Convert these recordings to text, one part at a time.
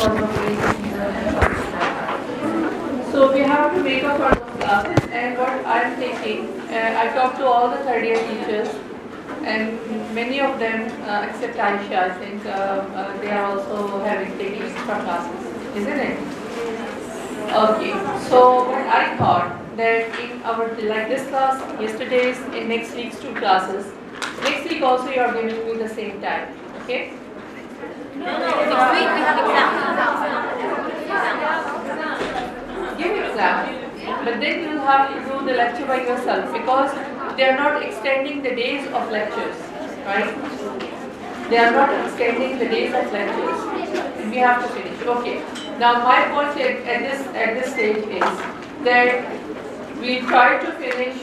So we have to make up our classes and what I'm thinking, uh, I talked to all the third year teachers and many of them, uh, except Aisha, I think, uh, uh, they are also having taking extra classes, isn't it? Okay, so what I thought that in our, like this class, yesterday's and next week's two classes, next week also you are giving me the same time, okay? But then you have to do the lecture by yourself because they are not extending the days of lectures, right? They are not extending the days of lectures. We have to finish. Okay. Now my point at, at this at this stage is that we try to finish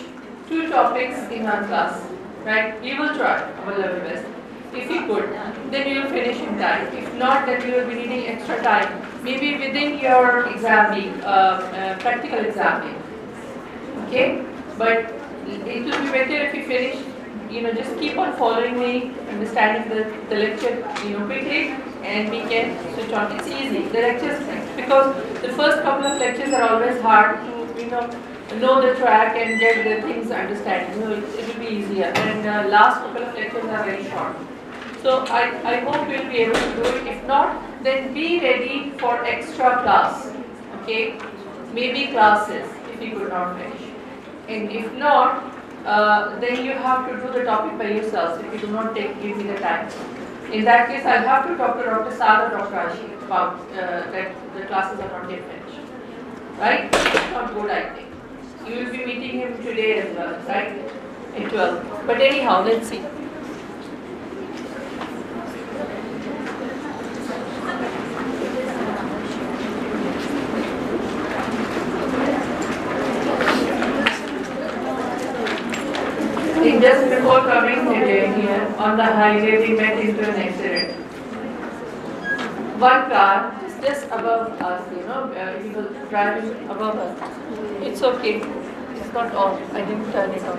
two topics in one class, right? We will try our level best. If we could, then you will finish in time. If not, then you will be needing extra time. Maybe within your exam uh, uh, practical exam. Okay? But it will be better if you finish, you know, just keep on following me, understanding the, the lecture, you know, quickly, and we can switch on. It's easy. The lectures, because the first couple of lectures are always hard to, you know, know the track and get the things understand. You know, it, it will be easier. And uh, last couple of lectures are very short. So I, I hope you'll be able to do it. If not, then be ready for extra class. Okay? Maybe classes if you could not finish. And if not, uh, then you have to do the topic by yourselves if you do not take give me the time. In that case, I'll have to talk to Dr. Saad or Dr. Ashi about uh, that the classes are not yet finished. Right? It's not good, I think. You will be meeting him today as well, right? At 12. But anyhow, let's see. just before coming on the highway, we met into an accident. One car is just above us, you know, uh, he was driving above us. It's okay. It's not on. I didn't turn it on.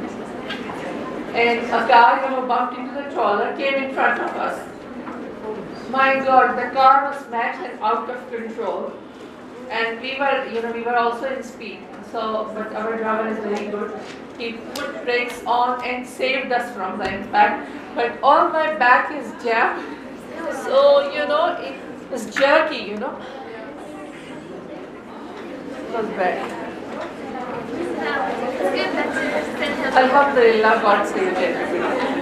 And a car, you know, bumped into the trawler, came in front of us. My God, the car was smashed and out of control. And we were, you know, we were also in speed. So, but our driver is very good. He put brakes on and saved us from the impact. But all my back is jammed. So, you know, it was jerky, you know. It was bad. Alhamdulillah, God saved.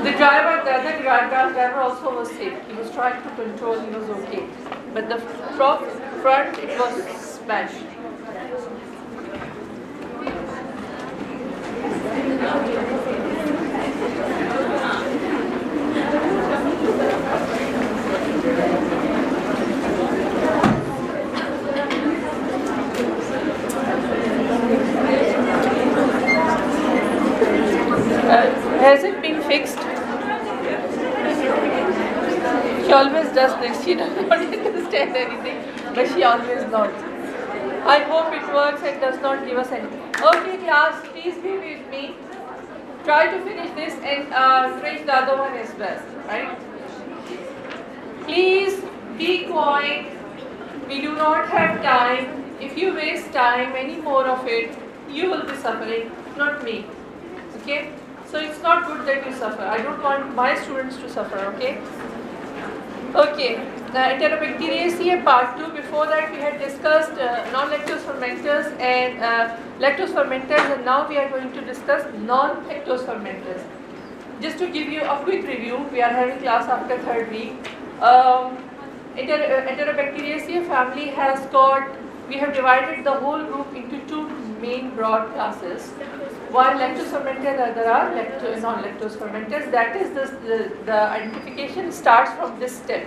The driver, the other driver, driver also was safe. He was trying to control, he was okay. But the front, it was smashed. Uh, has it been fixed? She always does this. She does not understand anything, but she always nods. I hope it works and does not give us any. Okay, class, please be with me. Try to finish this and uh, finish the other one as well, right? Please be quiet. We do not have time. If you waste time, any more of it, you will be suffering, not me. Okay? So it's not good that you suffer. I don't want my students to suffer, okay? Okay, Enterobacteriaceae part 2. Before that we had discussed uh, non-lactose fermenters and uh, lactose fermenters and now we are going to discuss non-lactose fermenters. Just to give you a quick review, we are having class after third week. Um, Enter, uh, Enterobacteriaceae family has got, we have divided the whole group into two main broad classes. While lactose fermenters, uh, there are lactose, non-lactose fermenters. That is the, the, identification starts from this step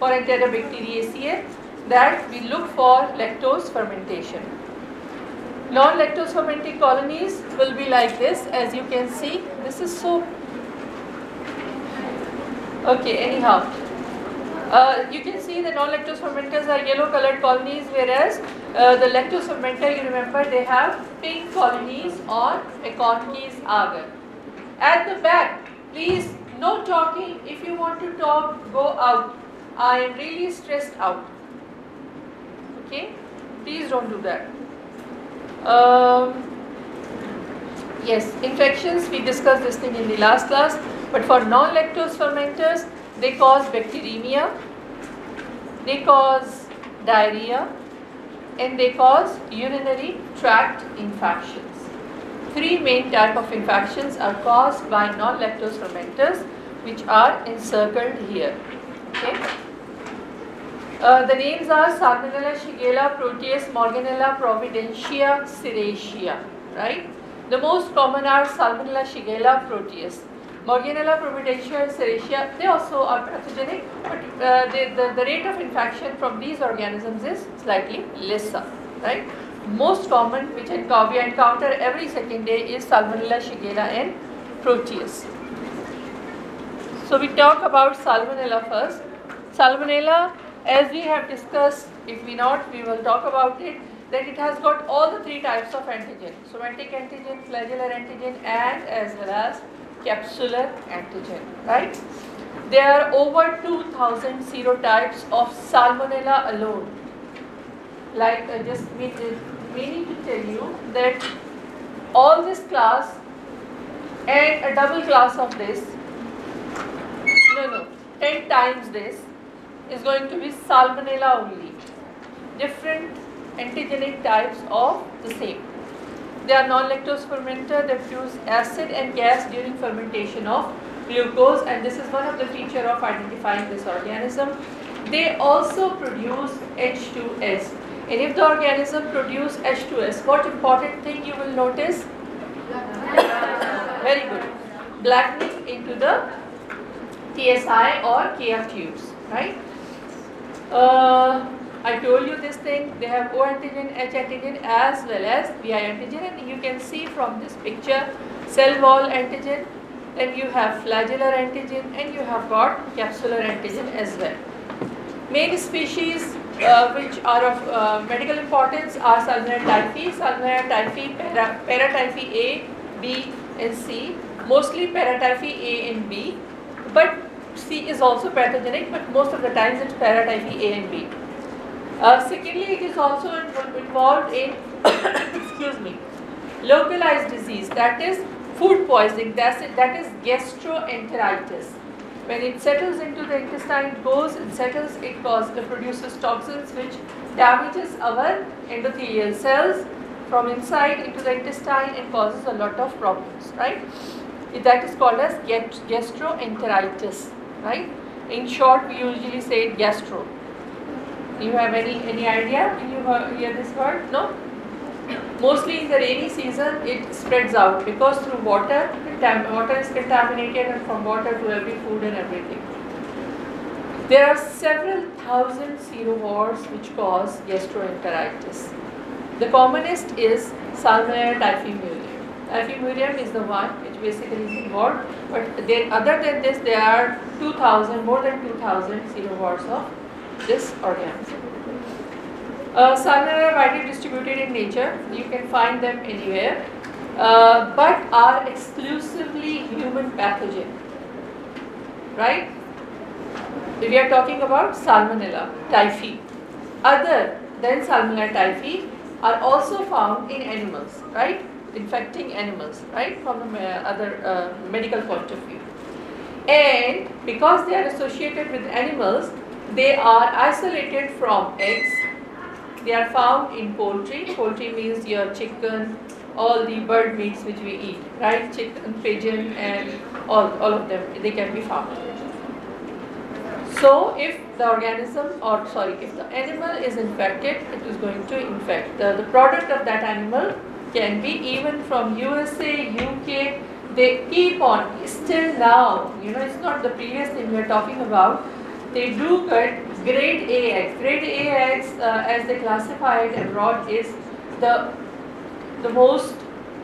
for Enterobacteriaceae that we look for lactose fermentation. Non-lactose fermenting colonies will be like this as you can see. This is so... Okay, anyhow. Uh, you can see the non-lactose fermenters are yellow colored colonies whereas uh, the lactose fermenter you remember they have pink colonies on MacConkey's agar. At the back, please no talking. If you want to talk, go out. I am really stressed out. Okay please don't do that. Um, yes, infections, we discussed this thing in the last class, but for non-lactose fermenters, they cause bacteremia, they cause diarrhea, and they cause urinary tract infections. Three main type of infections are caused by non-lactose fermenters, which are encircled here. Okay. Uh, the names are Salmonella, Shigella, Proteus, Morganella, Providencia, Serratia, right? The most common are Salmonella, Shigella, Proteus. Morganella, and Serratia, they also are pathogenic, but uh, they, the, the rate of infection from these organisms is slightly lesser, right? Most common, which we encounter every second day, is Salmonella, Shigella, and Proteus. So we talk about Salmonella first. Salmonella as we have discussed, if we not, we will talk about it, that it has got all the three types of antigen, somatic antigen, flagellar antigen and as well as capsular antigen, right? There are over 2000 serotypes of Salmonella alone. Like uh, just mean, meaning to tell you that all this class and a double class of this, no no, 10 times this is going to be salmonella only. Different antigenic types of the same. They are non-lactose fermenter that produce acid and gas during fermentation of glucose and this is one of the feature of identifying this organism. They also produce H2S and if the organism produce H2S, what important thing you will notice? Very good. Blackening into the TSI or KF tubes, right? Uh, I told you this thing, they have O antigen, H antigen as well as Vi antigen and you can see from this picture cell wall antigen, then you have flagellar antigen and you have got capsular antigen as well. Main species uh, which are of uh, medical importance are Salmonella typhi, Salmonella typhi, para, paratyphi A, B and C, mostly paratyphi A and B, but C is also pathogenic, but most of the times it's paratyphi A and B. Uh, secondly, it is also involved in, excuse me, localized disease, that is food poisoning, that's it, that is gastroenteritis. When it settles into the intestine, it goes, it settles, it causes, it produces toxins which damages our endothelial cells from inside into the intestine and causes a lot of problems, right? That is called as gastroenteritis right? In short, we usually say gastro. You have any any idea when you hear this word? No. Mostly in the rainy season, it spreads out because through water, water is contaminated, and from water to every food and everything. There are several thousand serovars which cause gastroenteritis. The commonest is Salmonella typhimurium. Typhimurium is the one which basically is involved, but then other than this, there are 2,000, more than 2,000 serovars of this organism. Uh, Salmonella are widely distributed in nature. You can find them anywhere, uh, but are exclusively human pathogen. Right? We are talking about Salmonella typhi. Other than Salmonella typhi are also found in animals, right? infecting animals, right, from the uh, other uh, medical point of view. And because they are associated with animals, they are isolated from eggs. They are found in poultry. Poultry means your chicken, all the bird meats which we eat, right? Chicken, pigeon, and all, all of them, they can be found. So, if the organism, or sorry, if the animal is infected, it is going to infect. The, the product of that animal can be even from USA, UK, they keep on, still now, you know, it's not the previous thing we are talking about, they do cut grade AX. Grade AX, uh, as they classify it abroad, is the the most,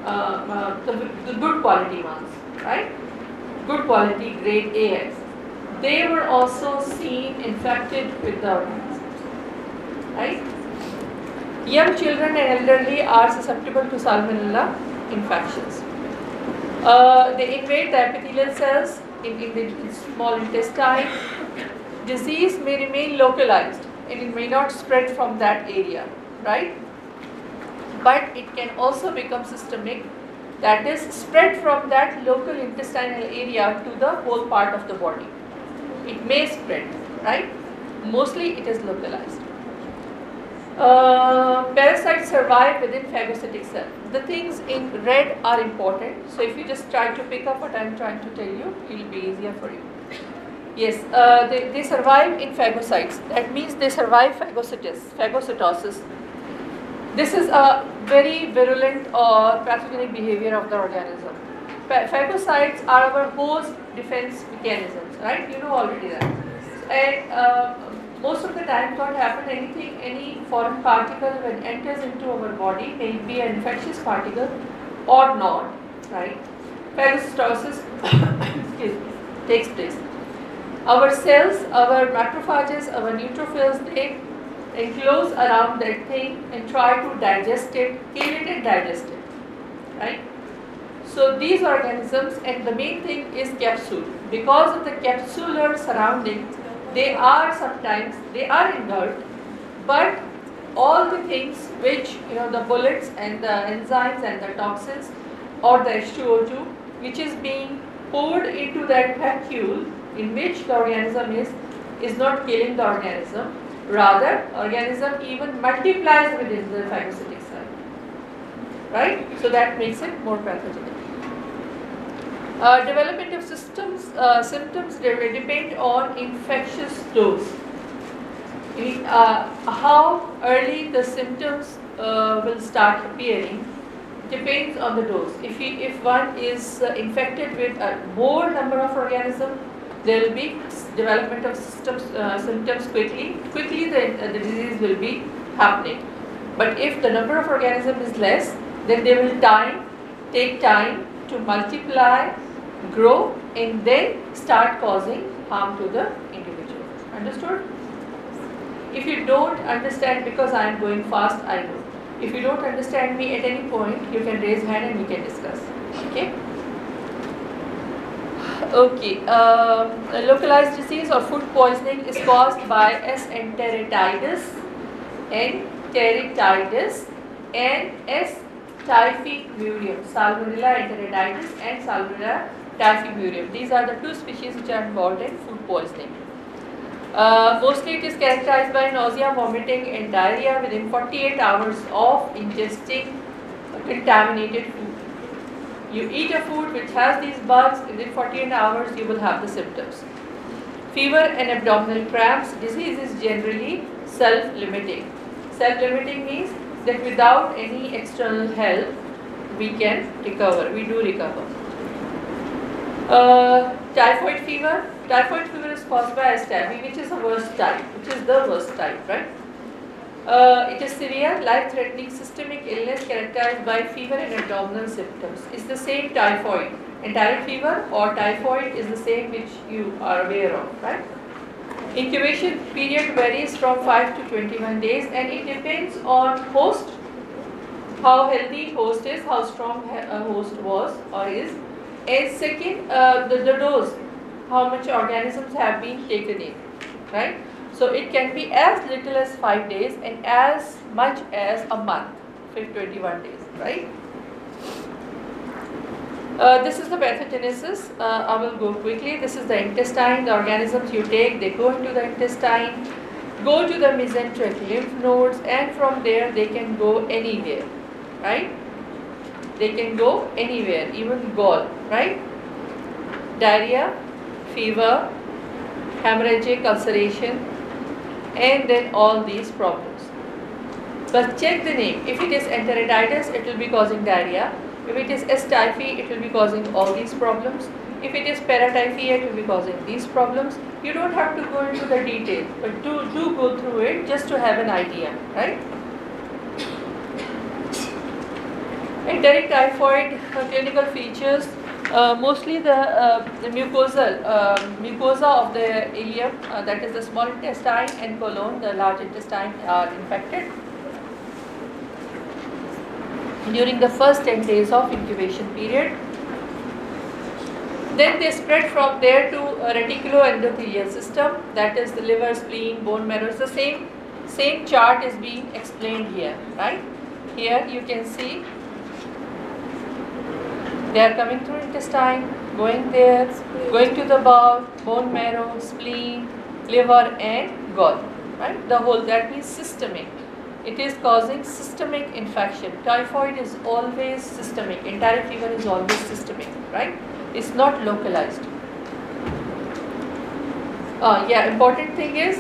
uh, uh, the, the good quality ones, right? Good quality grade AX. They were also seen infected with the right? Young children and elderly are susceptible to salmonella infections. Uh, they invade the epithelial cells in, in the small intestine. Disease may remain localized and it may not spread from that area. right? But it can also become systemic, that is, spread from that local intestinal area to the whole part of the body. It may spread, right? Mostly it is localized. Uh, parasites survive within phagocytic cell. The things in red are important. So if you just try to pick up what I am trying to tell you, it will be easier for you. Yes, uh, they, they survive in phagocytes. That means they survive phagocytosis. phagocytosis. This is a very virulent or pathogenic behavior of the organism. Phagocytes are our host defense mechanisms, right? You know already that. And uh, most of the time what happens, anything, any foreign particle when enters into our body, may be an infectious particle or not, right? Phagocytosis takes place. Our cells, our macrophages, our neutrophils, they enclose around that thing and try to digest it, kill it and digest it, right? So these organisms and the main thing is capsule. Because of the capsular surroundings, they are sometimes, they are inert, but all the things which, you know, the bullets and the enzymes and the toxins or the H2O2 which is being poured into that vacuole in which the organism is, is not killing the organism. Rather, organism even multiplies within the phagocytic cell. Right? So that makes it more pathogenic. Uh, development of systems, uh, symptoms depend on infectious dose. Uh, how early the symptoms uh, will start appearing depends on the dose. If, he, if one is uh, infected with a more number of organisms, there will be development of systems, uh, symptoms quickly. Quickly the, uh, the disease will be happening. But if the number of organisms is less, then they will time, take time to multiply, grow and then start causing harm to the individual. Understood? If you don't understand because I am going fast, I know. If you don't understand me at any point, you can raise hand and we can discuss. Okay? Okay, uh, localized disease or food poisoning is caused by S. enteritidis, enteritidis, and S. typhimurium, Salmonella enteritidis and Salmonella typhimurium. These are the two species which are involved in food poisoning. Uh, mostly it is characterized by nausea, vomiting and diarrhea within 48 hours of ingesting contaminated food. You eat a food which has these bugs, within 48 hours you will have the symptoms. Fever and abdominal cramps, disease is generally self-limiting. Self-limiting means that without any external help, we can recover, we do recover. Uh, typhoid fever, typhoid fever is caused by STIV, which is the worst type, which is the worst type, right? Uh, it is severe, life-threatening systemic illness characterized by fever and abdominal symptoms. It's the same typhoid. Enteric fever or typhoid is the same which you are aware of, right? Incubation period varies from 5 to 21 days and it depends on host, how healthy host is, how strong a host was or is. And second, uh, the, the dose, how much organisms have been taken in, right? So it can be as little as 5 days and as much as a month, 21 days, right? Uh, this is the pathogenesis. Uh, I will go quickly. This is the intestine. The organisms you take, they go into the intestine, go to the mesenteric lymph nodes, and from there they can go anywhere, right? They can go anywhere, even gall, right? Diarrhea, fever, hemorrhagic ulceration, and then all these problems. But check the name. If it is enteritis, it will be causing diarrhea. If it is S. it will be causing all these problems. If it is paratyphia, it will be causing these problems. You don't have to go into the detail, but do, do go through it just to have an idea, right? Enteric typhoid uh, clinical features mostly the, uh, the mucosal, uh, mucosa of the ileum, uh, that is the small intestine and colon, the large intestine are infected during the first 10 days of incubation period. Then they spread from there to reticuloendothelial system, that is the liver, spleen, bone marrow, it's the same, same chart is being explained here, right? Here you can see they are coming through intestine, going there, going to the bowel, bone marrow, spleen, liver, and gall. Right? The whole that means systemic. It is causing systemic infection. Typhoid is always systemic. Enteric fever is always systemic. Right? It's not localized. Uh, yeah, important thing is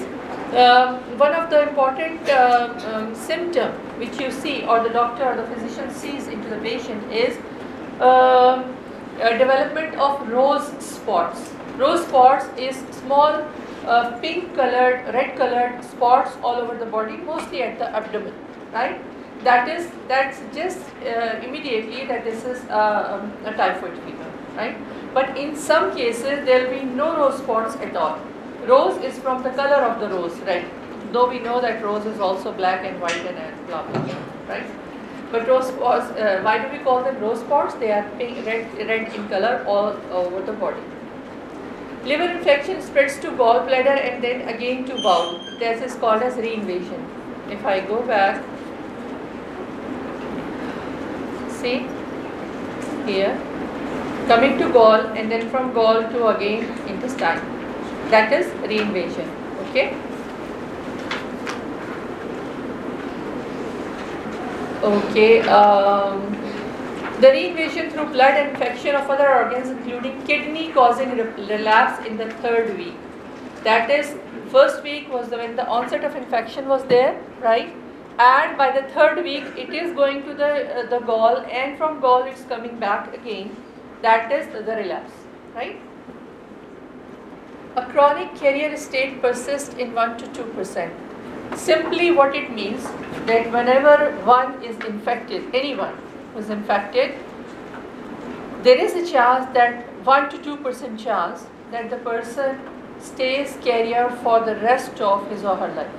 uh, one of the important uh, um, symptom which you see or the doctor or the physician sees into the patient is development of rose spots. Rose spots is small uh, pink colored, red colored spots all over the body, mostly at the abdomen, right? That is that suggests uh, immediately that this is uh, um, a typhoid fever, right? But in some cases there will be no rose spots at all. Rose is from the color of the rose, right? Though we know that rose is also black and white and blah blah, blah right? But rose spots, uh, why do we call them rose spots? They are pink, red, red in color all over the body. Liver infection spreads to gallbladder and then again to bowel. This is called as reinvasion. If I go back, see here, coming to gall and then from gall to again intestine. That is reinvasion. Okay. Okay. Um, the reinvasion through blood infection of other organs, including kidney, causing relapse in the third week. That is, first week was the, when the onset of infection was there, right? And by the third week, it is going to the uh, the gall, and from gall, it's coming back again. That is the, the relapse, right? A chronic carrier state persists in one to two percent. Simply what it means that whenever one is infected, anyone is infected, there is a chance that 1 to 2 percent chance that the person stays carrier for the rest of his or her life.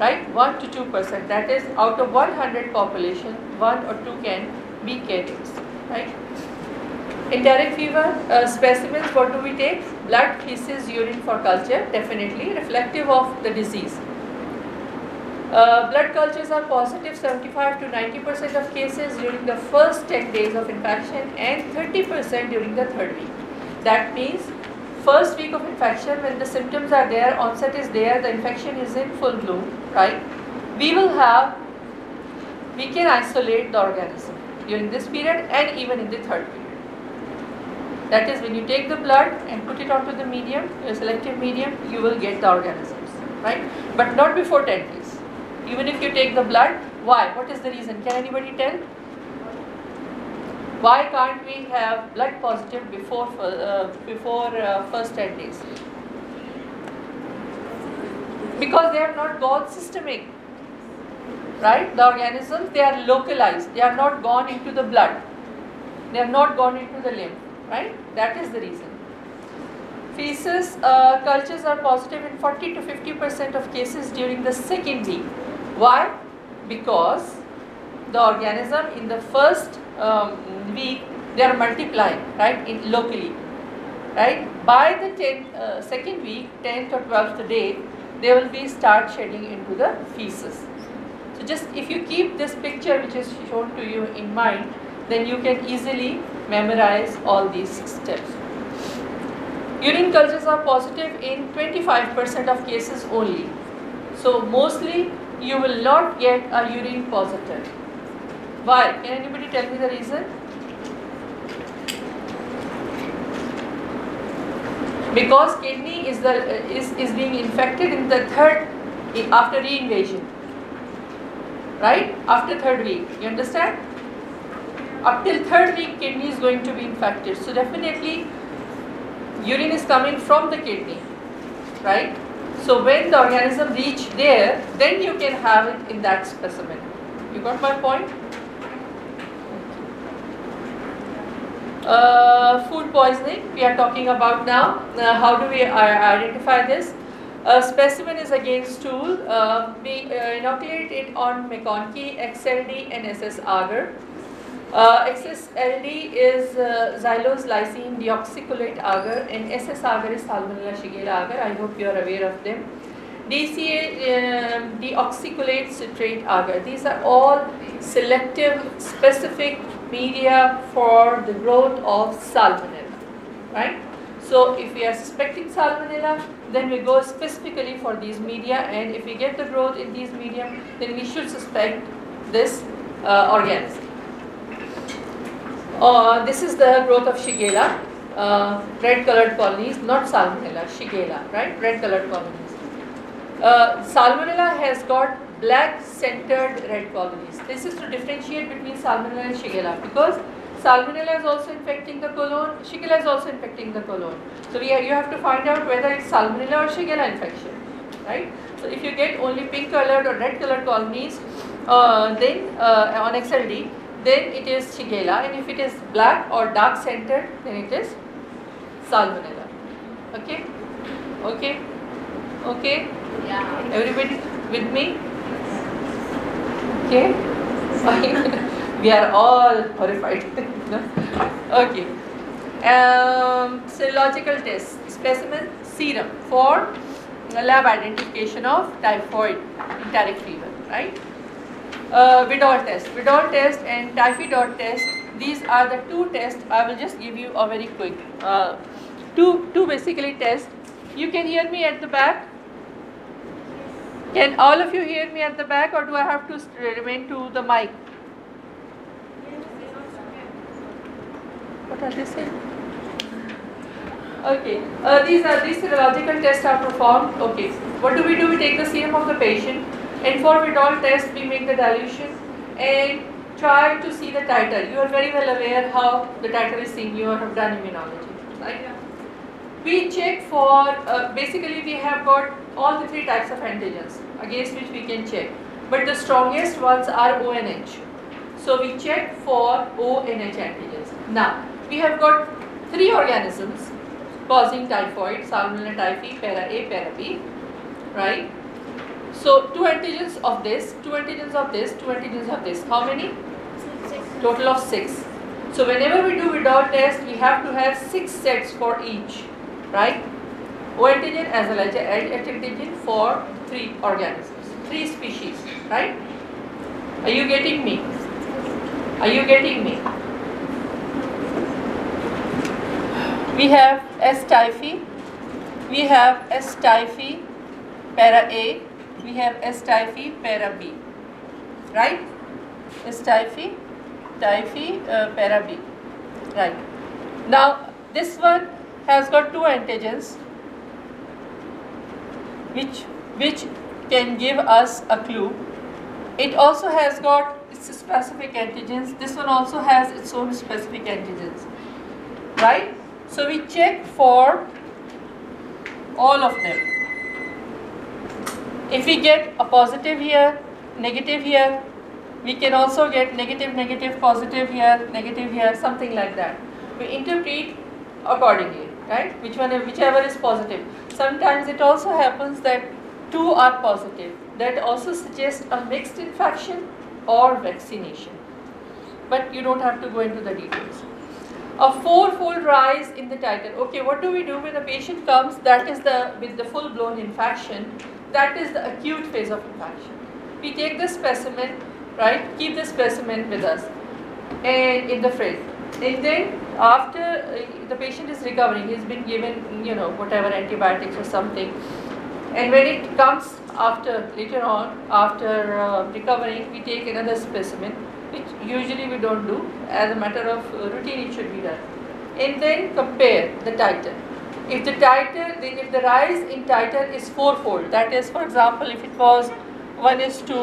Right? 1 to 2 percent. That is out of 100 population, 1 or 2 can be carriers. Right? Enteric fever uh, specimens, what do we take? Blood, feces, urine for culture, definitely reflective of the disease. Uh, blood cultures are positive 75 to 90 percent of cases during the first 10 days of infection and 30 percent during the third week. That means first week of infection when the symptoms are there, onset is there, the infection is in full bloom, right? We will have, we can isolate the organism during this period and even in the third period. That is when you take the blood and put it onto the medium, a selective medium, you will get the organisms, right? But not before 10 days. Even if you take the blood, why? What is the reason? Can anybody tell? Why can't we have blood positive before uh, before uh, first 10 days? Because they have not gone systemic, right? The organisms they are localized. They are not gone into the blood. They have not gone into the lymph right? That is the reason. Feces uh, cultures are positive in 40 to 50 percent of cases during the second week. Why? Because the organism in the first um, week they are multiplying, right? In locally, right? By the 10th, uh, second week, 10th or 12th day, they will be start shedding into the feces. So just if you keep this picture which is shown to you in mind, then you can easily memorize all these steps. Urine cultures are positive in 25% of cases only. So mostly you will not get a urine positive. Why? Can anybody tell me the reason? Because kidney is the is, is being infected in the third after reinvasion. Right? After third week. You understand? Up till third week kidney is going to be infected. So definitely urine is coming from the kidney, right? So when the organism reach there, then you can have it in that specimen. You got my point? Uh, food poisoning we are talking about now. Uh, how do we uh, identify this? A specimen is again stool. Uh, we uh, inoculate it on MacConkey, XLD and SS agar. Uh, XSLD is uh, xylose lysine deoxycholate agar and SS agar is Salmonella shigella agar. I hope you are aware of them. DCA, um, deoxycholate citrate agar. These are all selective, specific media for the growth of salmonella, right? So if we are suspecting salmonella, then we go specifically for these media, and if we get the growth in these medium, then we should suspect this uh, organism. Uh, this is the growth of Shigella, uh, red colored colonies, not Salmonella, Shigella, right? Red colored colonies. Uh, salmonella has got black centered red colonies. This is to differentiate between Salmonella and Shigella because Salmonella is also infecting the colon, Shigella is also infecting the colon. So we you have to find out whether it's Salmonella or Shigella infection, right? So if you get only pink colored or red colored colonies, uh, then uh, on XLD, then it is Shigella, and if it is black or dark centered, then it is Salmonella. Okay? Okay? Okay? Yeah. Everybody with me? Okay? Fine. we are all horrified. no? Okay. Um, serological test, specimen serum for lab identification of typhoid enteric fever, right? Uh, Vidal test, Vidal test and typhoid test. These are the two tests. I will just give you a very quick. Uh, two, two basically tests. You can hear me at the back. Can all of you hear me at the back, or do I have to remain to the mic? What are they saying? Okay, uh, these are these serological tests are performed. Okay, what do we do? We take the serum of the patient, and for Vidal test, we make the dilution and try to see the titer. You are very well aware how the titer is seen. You have done immunology, right? We check for uh, basically we have got all the three types of antigens against which we can check, but the strongest ones are ONH. So we check for ONH antigens. Now we have got three organisms causing typhoid, Salmonella typhi, para A, para B, right? So two antigens of this, two antigens of this, two antigens of this. How many? Total of six. So whenever we do Vidal test, we have to have six sets for each, right? O antigen as well as antigen for three organisms, three species, right? Are you getting me? Are you getting me? We have S. typhi, we have S. typhi, para A, we have S. para B, right? S. typhi, typhi, uh, para B, right? Now this one has got two antigens, which which can give us a clue. It also has got its specific antigens. This one also has its own specific antigens, right? So we check for all of them. If we get a positive here, negative here, we can also get negative, negative, positive here, negative here, something like that. We interpret accordingly, right? Which one, whichever is positive. Sometimes it also happens that two are positive. That also suggests a mixed infection or vaccination. But you don't have to go into the details a four-fold rise in the titer. Okay, what do we do when a patient comes that is the with the full-blown infection? That is the acute phase of infection. We take the specimen, right? Keep the specimen with us, and in the fridge. And then after uh, the patient is recovering, he's been given you know whatever antibiotics or something, and when it comes after later on after uh, recovering, we take another specimen which usually we don't do as a matter of uh, routine it should be done and then compare the titer if the then if the rise in titer is fourfold that is for example if it was 1 is to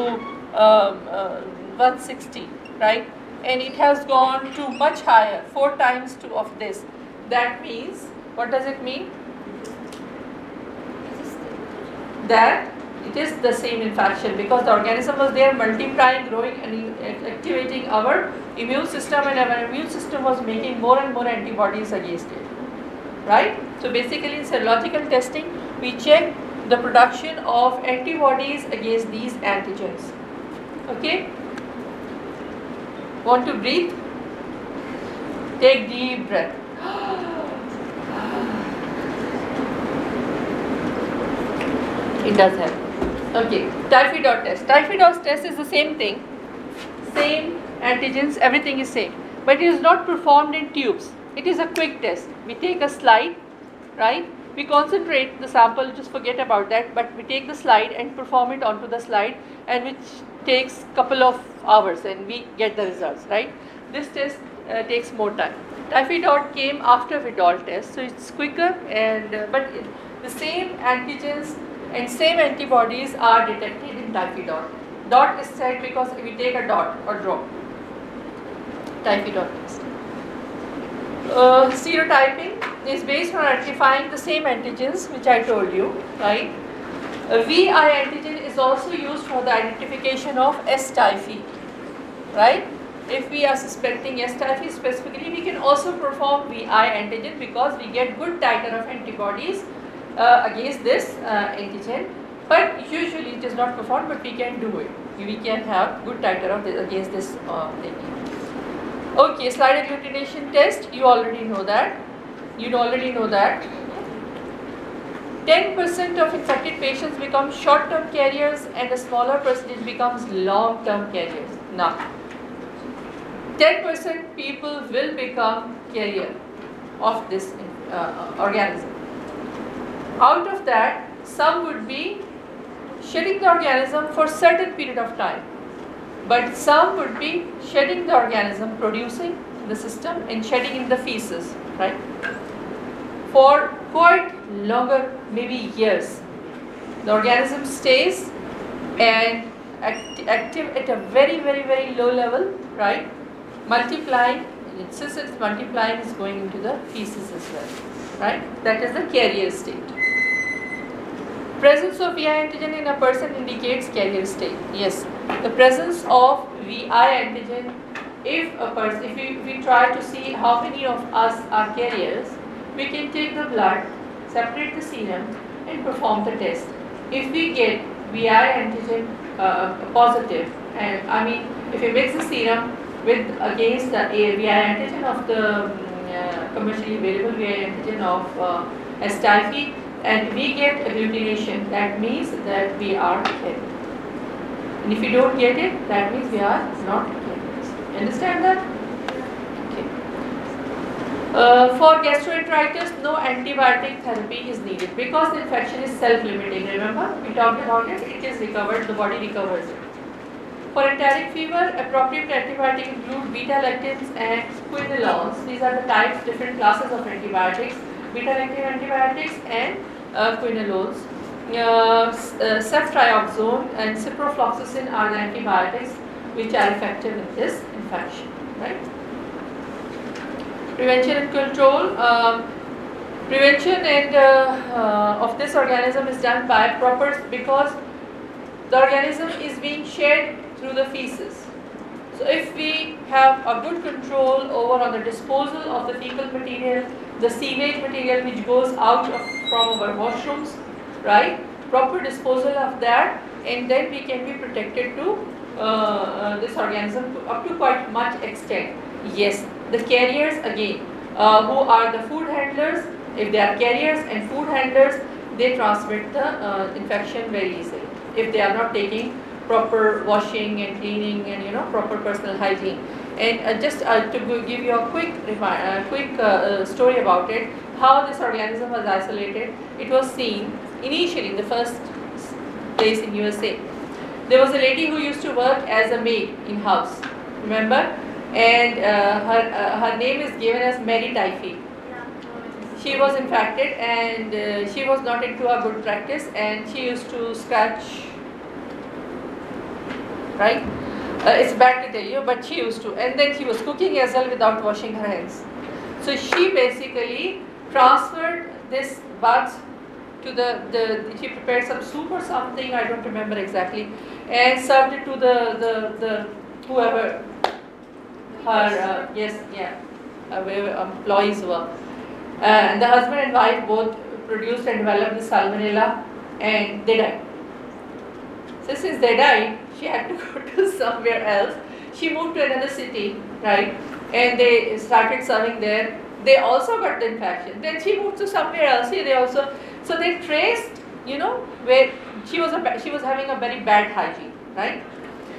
um, uh, 160 right and it has gone to much higher four times to of this that means what does it mean that it is the same infection because the organism was there multiplying, growing and activating our immune system and our immune system was making more and more antibodies against it. Right? So basically in serological testing we check the production of antibodies against these antigens. Okay? Want to breathe? Take deep breath. It does help. Okay, typhoid test. Typhoid test is the same thing, same antigens, everything is same, but it is not performed in tubes. It is a quick test. We take a slide, right? We concentrate the sample, just forget about that, but we take the slide and perform it onto the slide, and which takes couple of hours, and we get the results, right? This test uh, takes more time. Typhoid dot came after Vidal test, so it's quicker, and uh, but it, the same antigens and same antibodies are detected in typhoid dot. Dot is said because if we take a dot or drop. Typhoid dot test. Uh, serotyping is based on identifying the same antigens which I told you, right? A VI antigen is also used for the identification of S typhi, right? If we are suspecting S typhi specifically, we can also perform VI antigen because we get good titer of antibodies uh, against this uh, antigen. But usually it is not performed, but we can do it. We can have good titer of against this uh, antigen. Okay, slide agglutination test, you already know that. You already know that. 10% of infected patients become short term carriers and a smaller percentage becomes long term carriers. Now, 10% people will become carrier of this uh, organism. Out of that, some would be shedding the organism for certain period of time but some would be shedding the organism, producing the system and shedding in the feces, right? For quite longer, maybe years. The organism stays and act active at a very, very, very low level, right? Multiplying, since it's multiplying, is going into the feces as well, right? That is the carrier state. Presence of VI antigen in a person indicates carrier state. Yes, the presence of VI antigen, if a person, if we, we try to see how many of us are carriers, we can take the blood, separate the serum, and perform the test. If we get VI antigen uh, positive, and I mean, if we mix the serum with against the VI antigen of the um, uh, commercially available VI antigen of uh, and we get agglutination, that means that we are carriers. And if you don't get it, that means we are not carriers. Understand that? Okay. Uh, for gastroenteritis, no antibiotic therapy is needed because the infection is self-limiting. Remember, we talked about it. It is recovered. The body recovers it. For enteric fever, appropriate antibiotics include beta-lactams and quinolones. These are the types, different classes of antibiotics. Beta-lactam antibiotics and uh, quinolones. Uh, ceftriaxone and ciprofloxacin are the antibiotics which are effective in this infection. Right? Prevention and control. Um, prevention and uh, uh, of this organism is done by proper because the organism is being shed through the feces. So if we have a good control over on the disposal of the fecal material, the sewage material which goes out of, from our washrooms, right? Proper disposal of that and then we can be protected to uh, uh, this organism to, up to quite much extent. Yes, the carriers again, uh, who are the food handlers, if they are carriers and food handlers, they transmit the uh, infection very easily if they are not taking proper washing and cleaning and you know proper personal hygiene. And uh, just uh, to give you a quick, uh, quick uh, story about it, how this organism was isolated. It was seen initially in the first place in USA. There was a lady who used to work as a maid in house, remember? And uh, her uh, her name is given as Mary Typhi. She was infected and she was not into a good practice, and she used to scratch right? Uh, it's bad to tell you, but she used to. And then she was cooking as well without washing her hands. So she basically transferred this bugs to the, the she prepared some soup or something, I don't remember exactly, and served it to the, the, the whoever her, uh, yes, yeah, uh, employees were. Uh, and the husband and wife both produced and developed the salmonella and they died. So since they died, she had to go to somewhere else. She moved to another city, right? And they started serving there. They also got the infection. Then she moved to somewhere else. They also so they traced you know, where she was a she was having a very bad hygiene, right?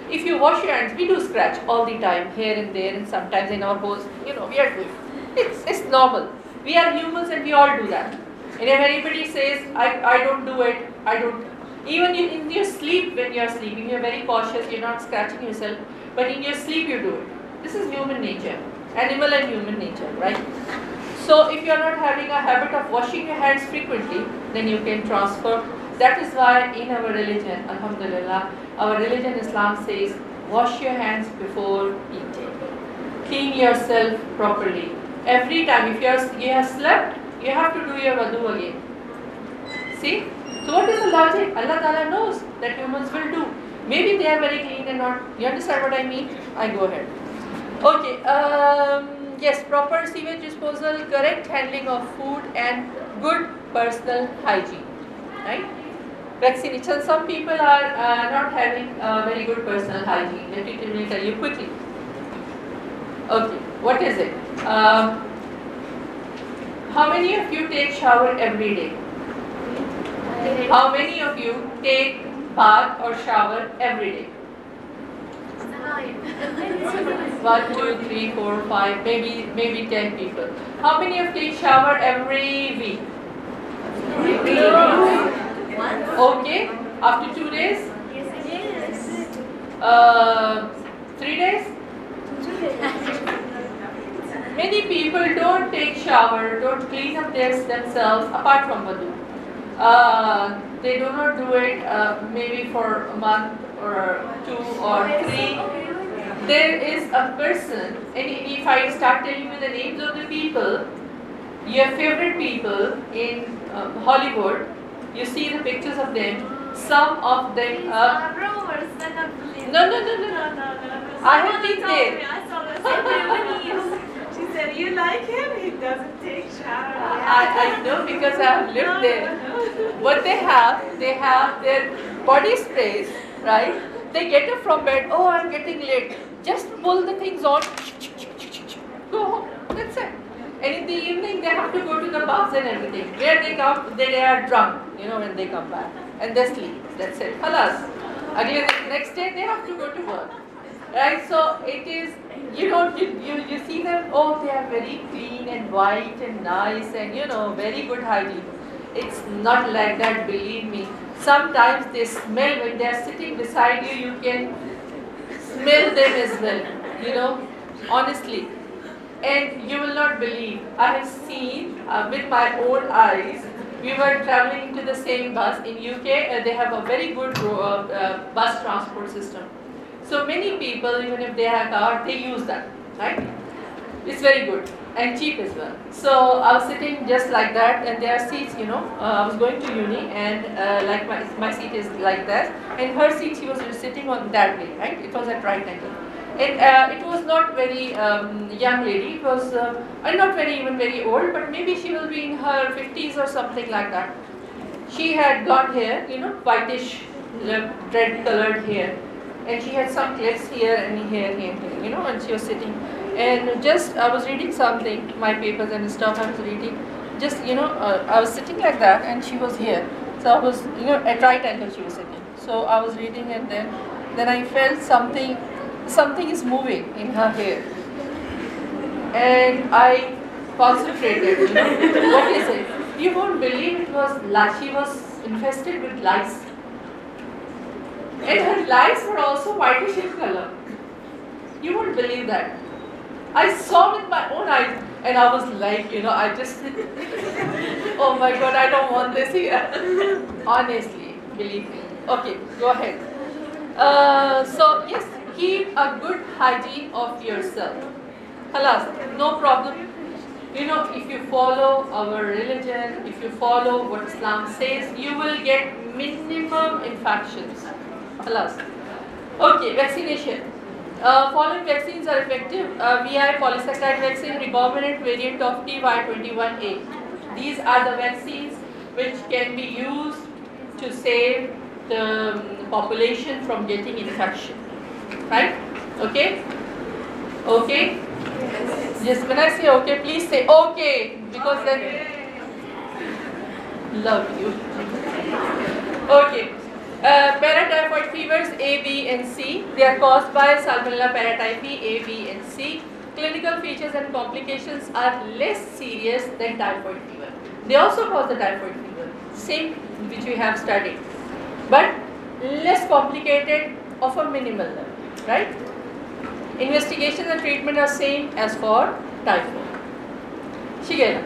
If you wash your hands, we do scratch all the time, here and there, and sometimes in our house, you know, we are doing. It's it's normal. We are humans and we all do that. And if anybody says, I, I don't do it, I don't. Even in, your sleep, when you are sleeping, you're very cautious, you're not scratching yourself, but in your sleep, you do it. This is human nature, animal and human nature, right? So if you are not having a habit of washing your hands frequently, then you can transfer. That is why in our religion, Alhamdulillah, our religion Islam says, wash your hands before eating. Clean yourself properly. Every time, if you, you have slept, you have to do your wudu again. See? So what is the logic? Allah Ta'ala knows that humans will do. Maybe they are very clean and not. You understand what I mean? I go ahead. Okay. Um, yes, proper sewage disposal, correct handling of food, and good personal hygiene. Right? Vaccination. Some people are uh, not having uh, very good personal hygiene. Let me tell you quickly. Okay. What is it? Um, how many of you take shower every day? How many of you take bath or shower every day? One, two, three, four, five, maybe maybe ten people. How many of you take shower every week? Okay. After two days? Yes. Uh, three days? Many people don't take shower, don't clean up themselves apart from wudu. Uh, they do not do it uh, maybe for a month or two or three. There is a person, and if I start telling you the names of the people, your favorite people in uh, Hollywood, you see the pictures of them. Some of them. Uh, no, no, no, no, no. I have been there. I saw the same Lebanese. She said, you like him? He doesn't take shower. I, I know because I have lived there. What they have, they have their body sprays, right? They get up from bed, oh, I'm getting late. Just pull the things on, go home. That's it. And in the evening, they have to go to the baths and everything. Where they come, they, they are drunk, you know, when they come back. And they sleep. That's it. Halas. Again, next day, they have to go to work. Right? So it is, you know, you, you, you see them, oh, they are very clean and white and nice and, you know, very good hygiene. It's not like that, believe me. Sometimes they smell when they are sitting beside you, you can smell them as well, you know, honestly. And you will not believe, I have seen uh, with my own eyes, we were traveling to the same bus in UK, they have a very good uh, uh, bus transport system. So many people, even if they have car, they use that, right? It's very good and cheap as well. So I was sitting just like that, and there are seats, you know. Uh, I was going to uni, and uh, like my, my seat is like that, and her seat she was sitting on that way, right? It was at right angle. And uh, it was not very um, young lady. It was uh, uh, not very even very old, but maybe she will be in her 50s or something like that. She had blonde hair, you know, whitish, uh, red colored hair, and she had some clips here and here, here, here, you know, and she was sitting. And just I was reading something, my papers and stuff. I was reading. Just you know, uh, I was sitting like that, and she was here. So I was, you know, at right angle she was sitting. So I was reading, and then, then I felt something, something is moving in her hair, and I concentrated. You know, what is it? You won't believe it was lice. She was infested with lice. And her lice were also whitish in color. You won't believe that. I saw with my own eyes and I was like, you know, I just, oh my god, I don't want this here. Honestly, believe me. Okay, go ahead. Uh, so, yes, keep a good hygiene of yourself. Halas, no problem. You know, if you follow our religion, if you follow what Islam says, you will get minimum infections. Halas. Okay, vaccination. Uh, following vaccines are effective. Uh, VI polysaccharide vaccine, recombinant variant of TY21A. These are the vaccines which can be used to save the um, population from getting infection. Right? Okay? Okay? Yes, when I say okay, please say okay because then love you. Okay. Uh, paratyphoid fevers A, B, and C. They are caused by Salmonella paratyphi A, B, and C. Clinical features and complications are less serious than typhoid fever. They also cause the typhoid fever, same which we have studied, but less complicated of a minimal level, right? Investigation and treatment are same as for typhoid. Shigella.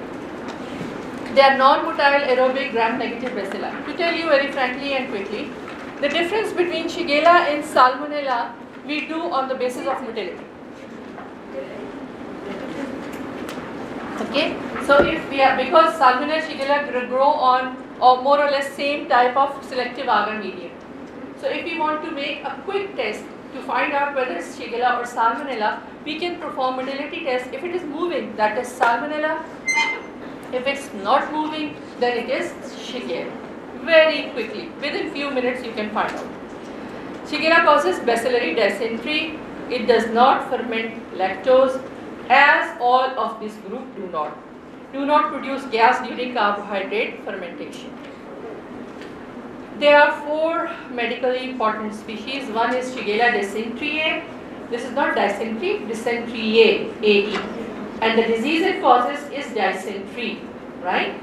They are non-motile aerobic gram-negative bacilli. To tell you very frankly and quickly, the difference between Shigella and Salmonella we do on the basis of motility. Okay, so if we are because Salmonella Shigella grow on or more or less same type of selective agar medium. So if we want to make a quick test to find out whether it's Shigella or Salmonella, we can perform motility test. If it is moving, that is Salmonella. If it's not moving, then it is Shigella. Very quickly, within few minutes you can find out. Shigella causes bacillary dysentery. It does not ferment lactose as all of this group do not. Do not produce gas during carbohydrate fermentation. There are four medically important species. One is Shigella dysenteriae. This is not dysentery, dysenteriae, AE. And the disease it causes is dysentery, right?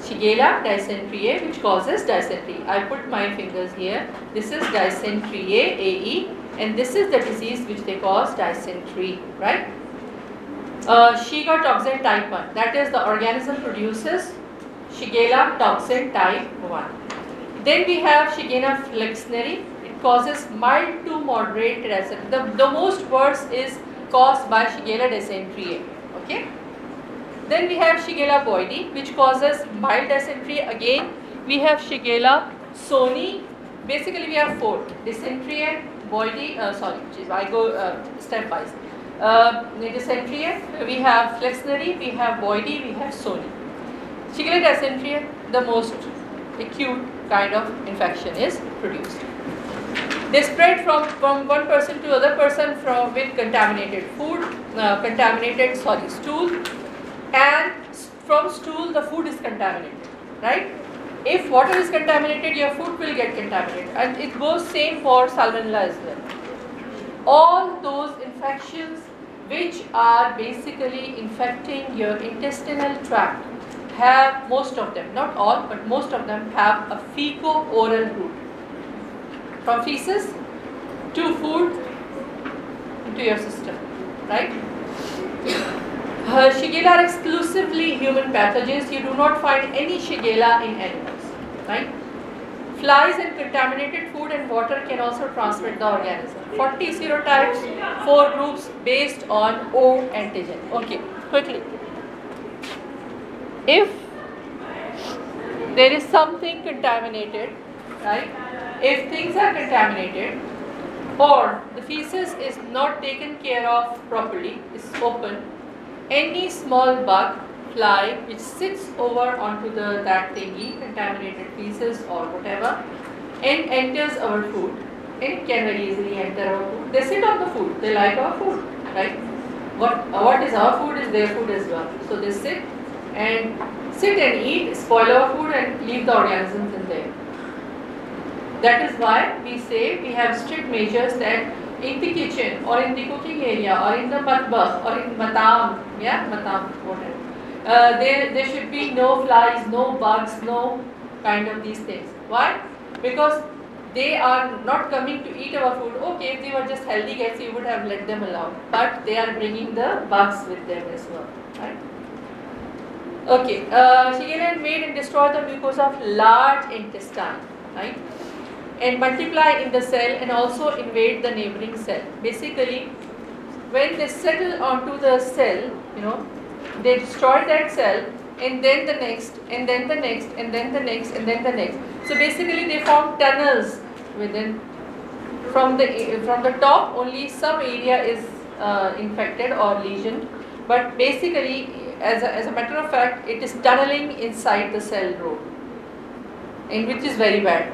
Shigella dysenteriae, which causes dysentery. I put my fingers here. This is dysenteriae, AE, and this is the disease which they cause dysentery, right? Uh, Shiga toxin type 1, that is the organism produces Shigella toxin type 1. Then we have Shigella flexneri. It causes mild to moderate dysentery. The, the most worse is caused by Shigella dysenteriae. Okay. Then we have Shigella boydii, which causes mild dysentery. Again, we have Shigella sonnei. Basically, we have four: dysentery, and boydii. Uh, sorry, I go uh, step by step. Uh, dysentery, we have flexneri, we have boydii, we have sonnei. Shigella dysentery, the most acute kind of infection is produced. They spread from, from one person to other person from with contaminated food, uh, contaminated sorry stool, and from stool the food is contaminated, right? If water is contaminated, your food will get contaminated, and it goes same for salmonella as well. All those infections which are basically infecting your intestinal tract have most of them, not all, but most of them have a fecal-oral route. From feces to food into your system, right? Shigella are exclusively human pathogens. You do not find any Shigella in animals, right? Flies and contaminated food and water can also transmit the organism. 40 serotypes, 4 groups based on O antigen. Okay, quickly if there is something contaminated, right? If things are contaminated or the feces is not taken care of properly, is open, any small bug, fly which sits over onto the that thingy, contaminated pieces or whatever, and enters our food, and can very easily enter our food. They sit on the food, they like our food, right? What, what is our food is their food as well. So they sit and sit and eat, spoil our food and leave the organisms in there. That is why we say we have strict measures that in the kitchen or in the cooking area or in the matbah or in matam, yeah, matam, whatever. Uh, there, there should be no flies, no bugs, no kind of these things. Why? Because they are not coming to eat our food. Okay, if they were just healthy guests, we would have let them alone. But they are bringing the bugs with them as well. Right? Okay, uh, Shigella invade and destroy the mucosa of large intestine, right? And multiply in the cell and also invade the neighboring cell. Basically, when they settle onto the cell, you know, they destroy that cell and then the next and then the next and then the next and then the next. So basically, they form tunnels within. From the from the top, only some area is uh, infected or lesion, but basically as a, as a matter of fact, it is tunneling inside the cell row, and which is very bad.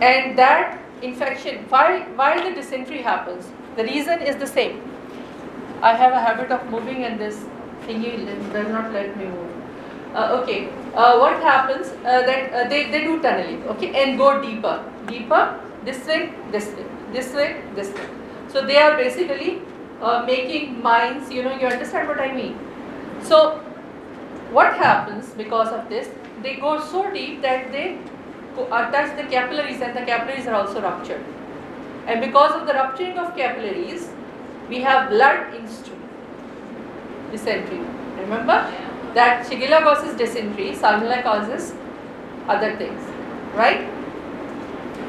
And that infection, why, why the dysentery happens? The reason is the same. I have a habit of moving, and this thingy does not let me move. uh, okay, uh, what happens uh, that uh, they, they do tunneling, okay, and go deeper, deeper, this way, this way, this way, this way. So they are basically uh, making mines, you know, you understand what I mean. So what happens because of this, they go so deep that they uh, touch the capillaries and the capillaries are also ruptured. And because of the rupturing of capillaries, we have blood in stool, dysentery. Remember? that Shigella causes dysentery, Salmonella causes other things, right?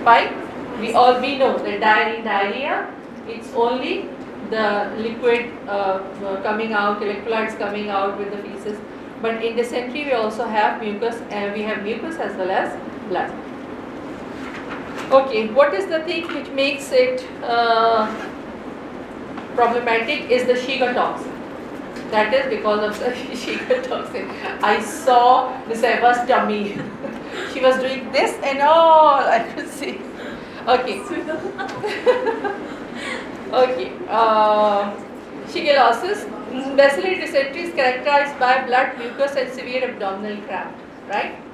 Fine. We all we know that diarrhea, diarrhea, it's only the liquid uh, coming out, electrolytes coming out with the feces. But in dysentery, we also have mucus, and we have mucus as well as blood. Okay, what is the thing which makes it uh, problematic is the Shiga toxin. That is because of the Shiga toxin. I saw Miss Eva's tummy. she was doing this and all I could see. Okay. okay. Uh, shigellosis. Bacillary dysentery is characterized by blood, mucus, and severe abdominal cramp. Right?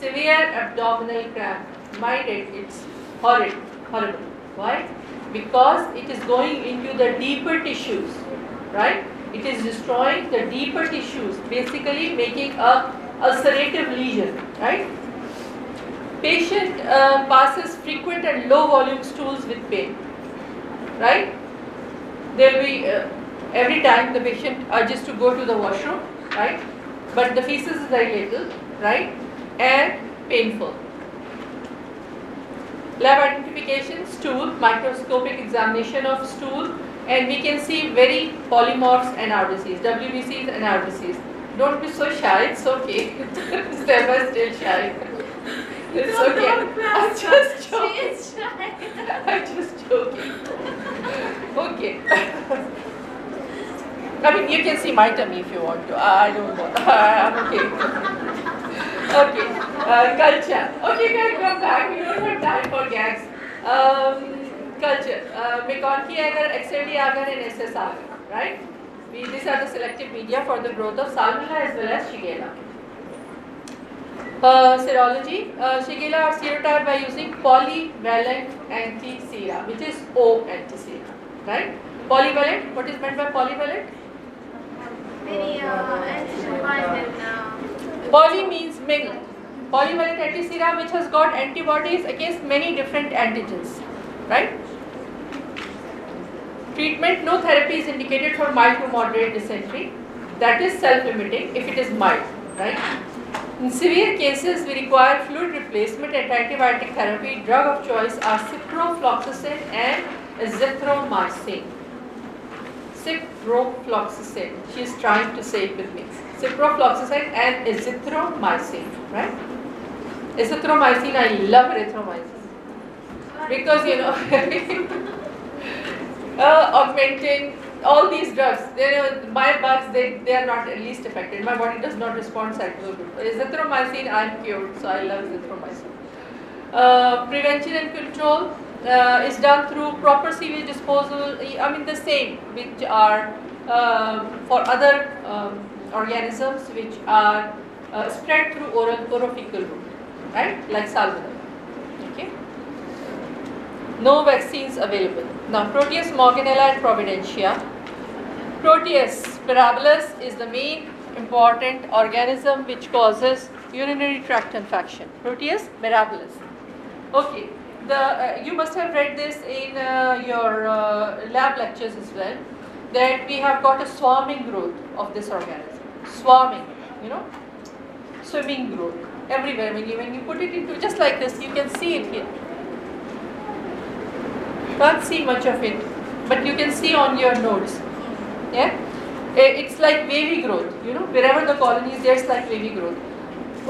Severe abdominal cramp. Mind it, it's horrid, horrible. Why? Because it is going into the deeper tissues. Right? It is destroying the deeper tissues, basically making a ulcerative lesion, right? Patient uh, passes frequent and low volume stools with pain, right? There will be, uh, every time the patient urges to go to the washroom, right? But the feces is very little, right? And painful. Lab identification, stool, microscopic examination of stool, and we can see very polymorphs and RBCs, WBCs and RBCs. Don't be so shy, it's okay. Is still shy. It's okay. I'm just joking. I'm just joking. Okay. I mean, you can see my tummy if you want to. I don't want. I'm okay. Okay. Uh, culture. Okay, guys, come back. We don't have time for gags. Um, culture. Uh, MacConkey agar, XLD agar and SS agar, right? We, these are the selective media for the growth of Salmonella as well as Shigella. Uh, serology. Uh, Shigella are serotyped by using polyvalent anti-sera, which is O anti-sera, right? Polyvalent, what is meant by polyvalent? Many uh, antigen bind uh, Poly means many. Polyvalent anti-sera which has got antibodies against many different antigens, right? Treatment, no therapy is indicated for mild to moderate dysentery. That is self-limiting if it is mild, right? In severe cases, we require fluid replacement and antibiotic therapy. Drug of choice are ciprofloxacin and azithromycin. Ciprofloxacin. She is trying to say it with me. Ciprofloxacin and azithromycin, right? Azithromycin, I love erythromycin because you know uh, augmentin, all these drugs, they my bugs, they, they are not at least affected. My body does not respond good. Azithromycin, I'm cured, so I love azithromycin. Uh, prevention and control uh, is done through proper sewage disposal. I mean the same, which are uh, for other um, organisms which are uh, spread through oral orofecal route, right? Like salmonella. Okay. No vaccines available. Now, Proteus morganella and providencia. Proteus mirabilis is the main important organism which causes urinary tract infection. Proteus mirabilis. Okay, the uh, you must have read this in uh, your uh, lab lectures as well. That we have got a swarming growth of this organism. Swarming, you know, swimming growth everywhere. When you when you put it into just like this, you can see it here can't see much of it, but you can see on your notes. Yeah? It's like wavy growth, you know, wherever the colony is, there's like wavy growth.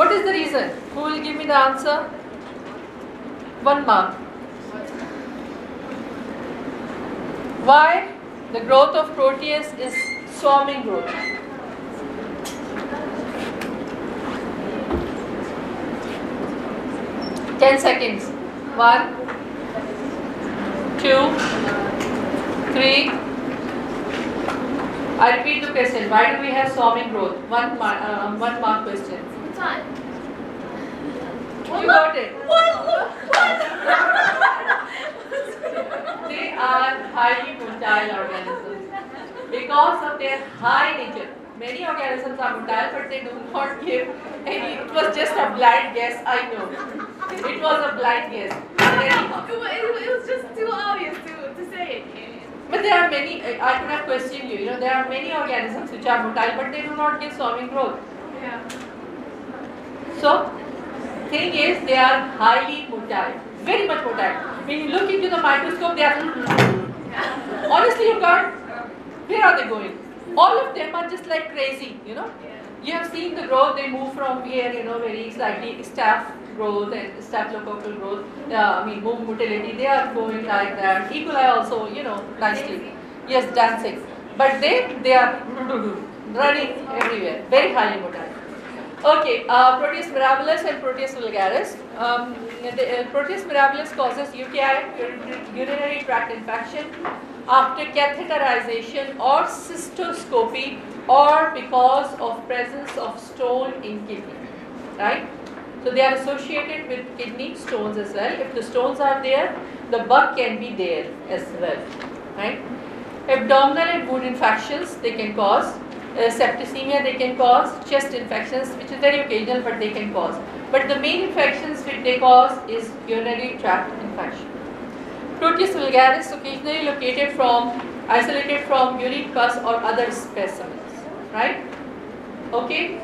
What is the reason? Who will give me the answer? One mark. Why the growth of Proteus is swarming growth? Ten seconds. One, two, three, I repeat the question. Why do we have swarming growth? One mark, uh, one mark question. Time. You got it. They are highly motile organisms because of their high nature. Many organisms are motile, but they do not give any. It was just a blind guess. I know. It was a blind guess. But. It, wa- it, wa- it was just too obvious to, to say it. But there are many, I could have questioned you, you know, there are many organisms which are motile, but they do not give swarming growth. Yeah. So, thing is, they are highly motile, very much motile. When you look into the microscope, they are, honestly, you can't, where are they going? All of them are just like crazy, you know. You have seen the growth, they move from here, you know, very slightly staph growth and staphylococcal growth, uh, I mean, move motility, they are going like that. E. coli also, you know, nicely. Yes, dancing. But they, they are running everywhere, very highly motile. Okay, uh, Proteus mirabilis and Proteus vulgaris. Um, the, uh, Proteus mirabilis causes UTI, urinary tract infection, after catheterization or cystoscopy or because of presence of stone in kidney, right? So they are associated with kidney stones as well. If the stones are there, the bug can be there as well, right? Abdominal and wound infections they can cause. Uh, septicemia they can cause. Chest infections, which is very occasional, but they can cause. But the main infections which they cause is urinary tract infection. Proteus vulgaris occasionally located from, isolated from urine pus or other specimens, right? Okay?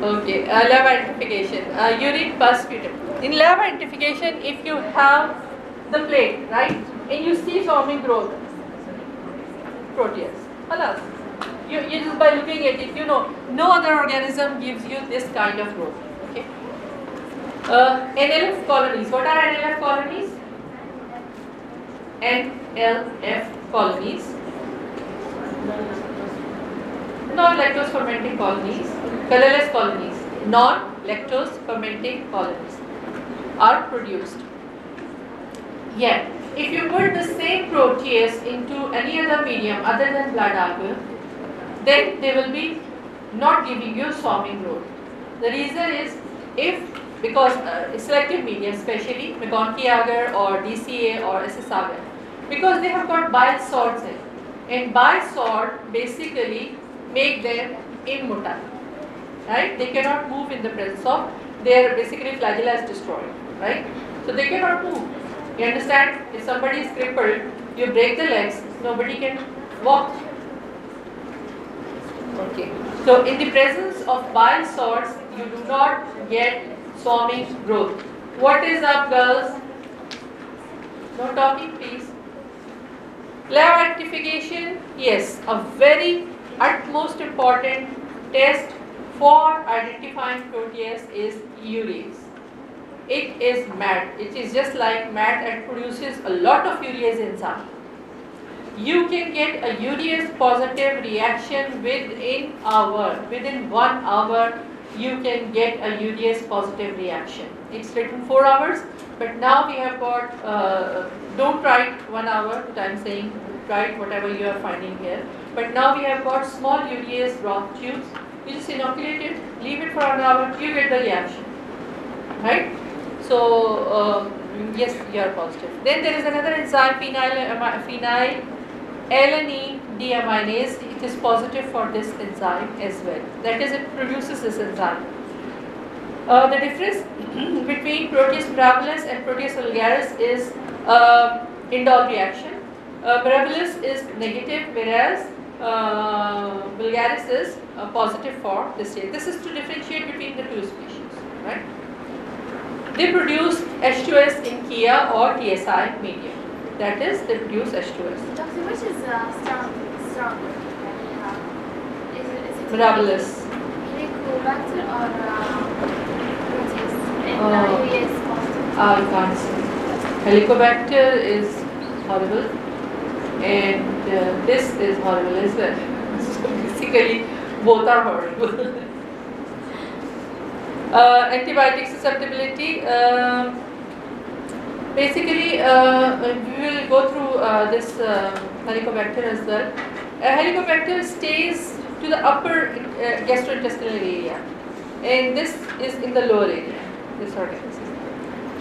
Okay, uh, lab identification. Uh, urine pus sputum. In lab identification, if you have the plate, right, and you see swarming growth, proteus. Alas, you, you just by looking at it, you know, no other organism gives you this kind of growth. Okay. Uh, NLF colonies. What are NLF colonies? NLF colonies. Non-lactose fermenting colonies, colorless colonies, non-lactose fermenting colonies are produced. Yeah, if you put the same Proteus into any other medium other than blood agar, then they will be not giving you swarming growth. The reason is if because uh, selective media, especially MacConkey agar or DCA or SS agar, because they have got bile salts in, and bile salt basically make them immotile, right? They cannot move in the presence of their basically flagella is destroyed, right? So they cannot move. You understand? If somebody is crippled, you break the legs, nobody can walk. Okay. So in the presence of bile salts, you do not get swarming growth. What is up, girls? No talking, please. Lab identification, yes, a very utmost important test for identifying Proteus is urease. It is MAT. It is just like MAT and produces a lot of urease enzyme. You can get a urease positive reaction within hour. Within one hour, you can get a urease positive reaction. It's written four hours, but now we have got. Uh, don't try one hour. But I'm saying try it whatever you are finding here. But now we have got small urease broth tubes. You just inoculate it, leave it for an hour. You get the reaction, right? So um, yes, you are positive. Then there is another enzyme, phenyl phenyl alanine deaminase. It is positive for this enzyme as well. That is, it produces this enzyme. Uh, the difference between Proteus mirabilis and Proteus vulgaris is uh, indole reaction. Uh, mirabilis is negative, whereas uh, vulgaris is uh, positive for this state. This is to differentiate between the two species, right? They produce H2S in Kia or TSI medium. That is, they produce H2S. Doctor, which is uh, strong, stronger? Uh, is it, is it Mirabilis. Helicobacter or uh, Oh. uh, is positive. I can't. Helicobacter is horrible, and uh, this is horrible as well. So basically, both are horrible. uh, antibiotic susceptibility. Um basically, uh, we will go through uh, this uh, Helicobacter as well. A Helicobacter stays to the upper uh, gastrointestinal area, and this is in the lower area. This organism.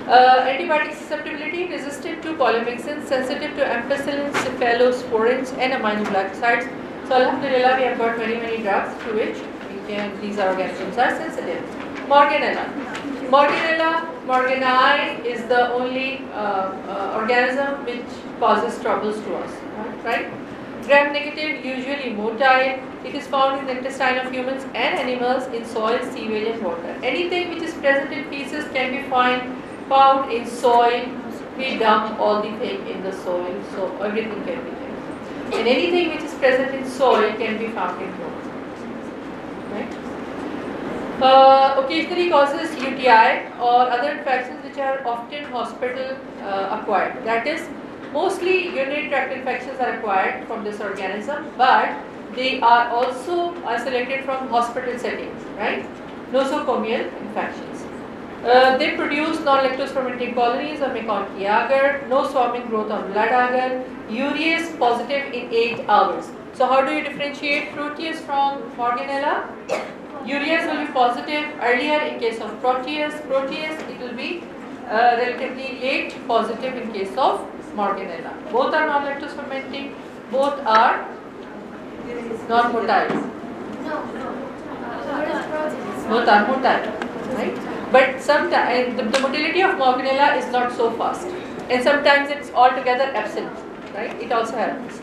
Uh, antibiotic susceptibility, resistant to polymyxin, sensitive to ampicillin, cephalosporins, and aminoglycosides. So, Alhamdulillah, we have got many, many drugs to which can, these organisms are sensitive. Morganella. Morganella morganii is the only uh, uh, organism which causes troubles to us, right? Gram negative, usually motile. It is found in the intestine of humans and animals in soil, sewage, and water. Anything which is present in feces can be found found in soil. We dump all the thing in the soil, so everything can be there. And anything which is present in soil can be found in water. Uh, occasionally causes UTI or other infections which are often hospital uh, acquired. That is, mostly urinary tract infections are acquired from this organism, but they are also isolated from hospital settings, right? Nosocomial infections. Uh, they produce non-lactose fermenting colonies of MacConkey agar, no swarming growth on blood agar, urease positive in 8 hours. So how do you differentiate Proteus from Morganella? Urease will be positive earlier in case of Proteus. Proteus, it will be uh, relatively late positive in case of Morganella. Both are non-lactose fermenting, both are non-motile. No, no. What is protein? Both are motile, right? But sometimes the, the motility of Morganella is not so fast, and sometimes it's altogether absent, right? It also happens.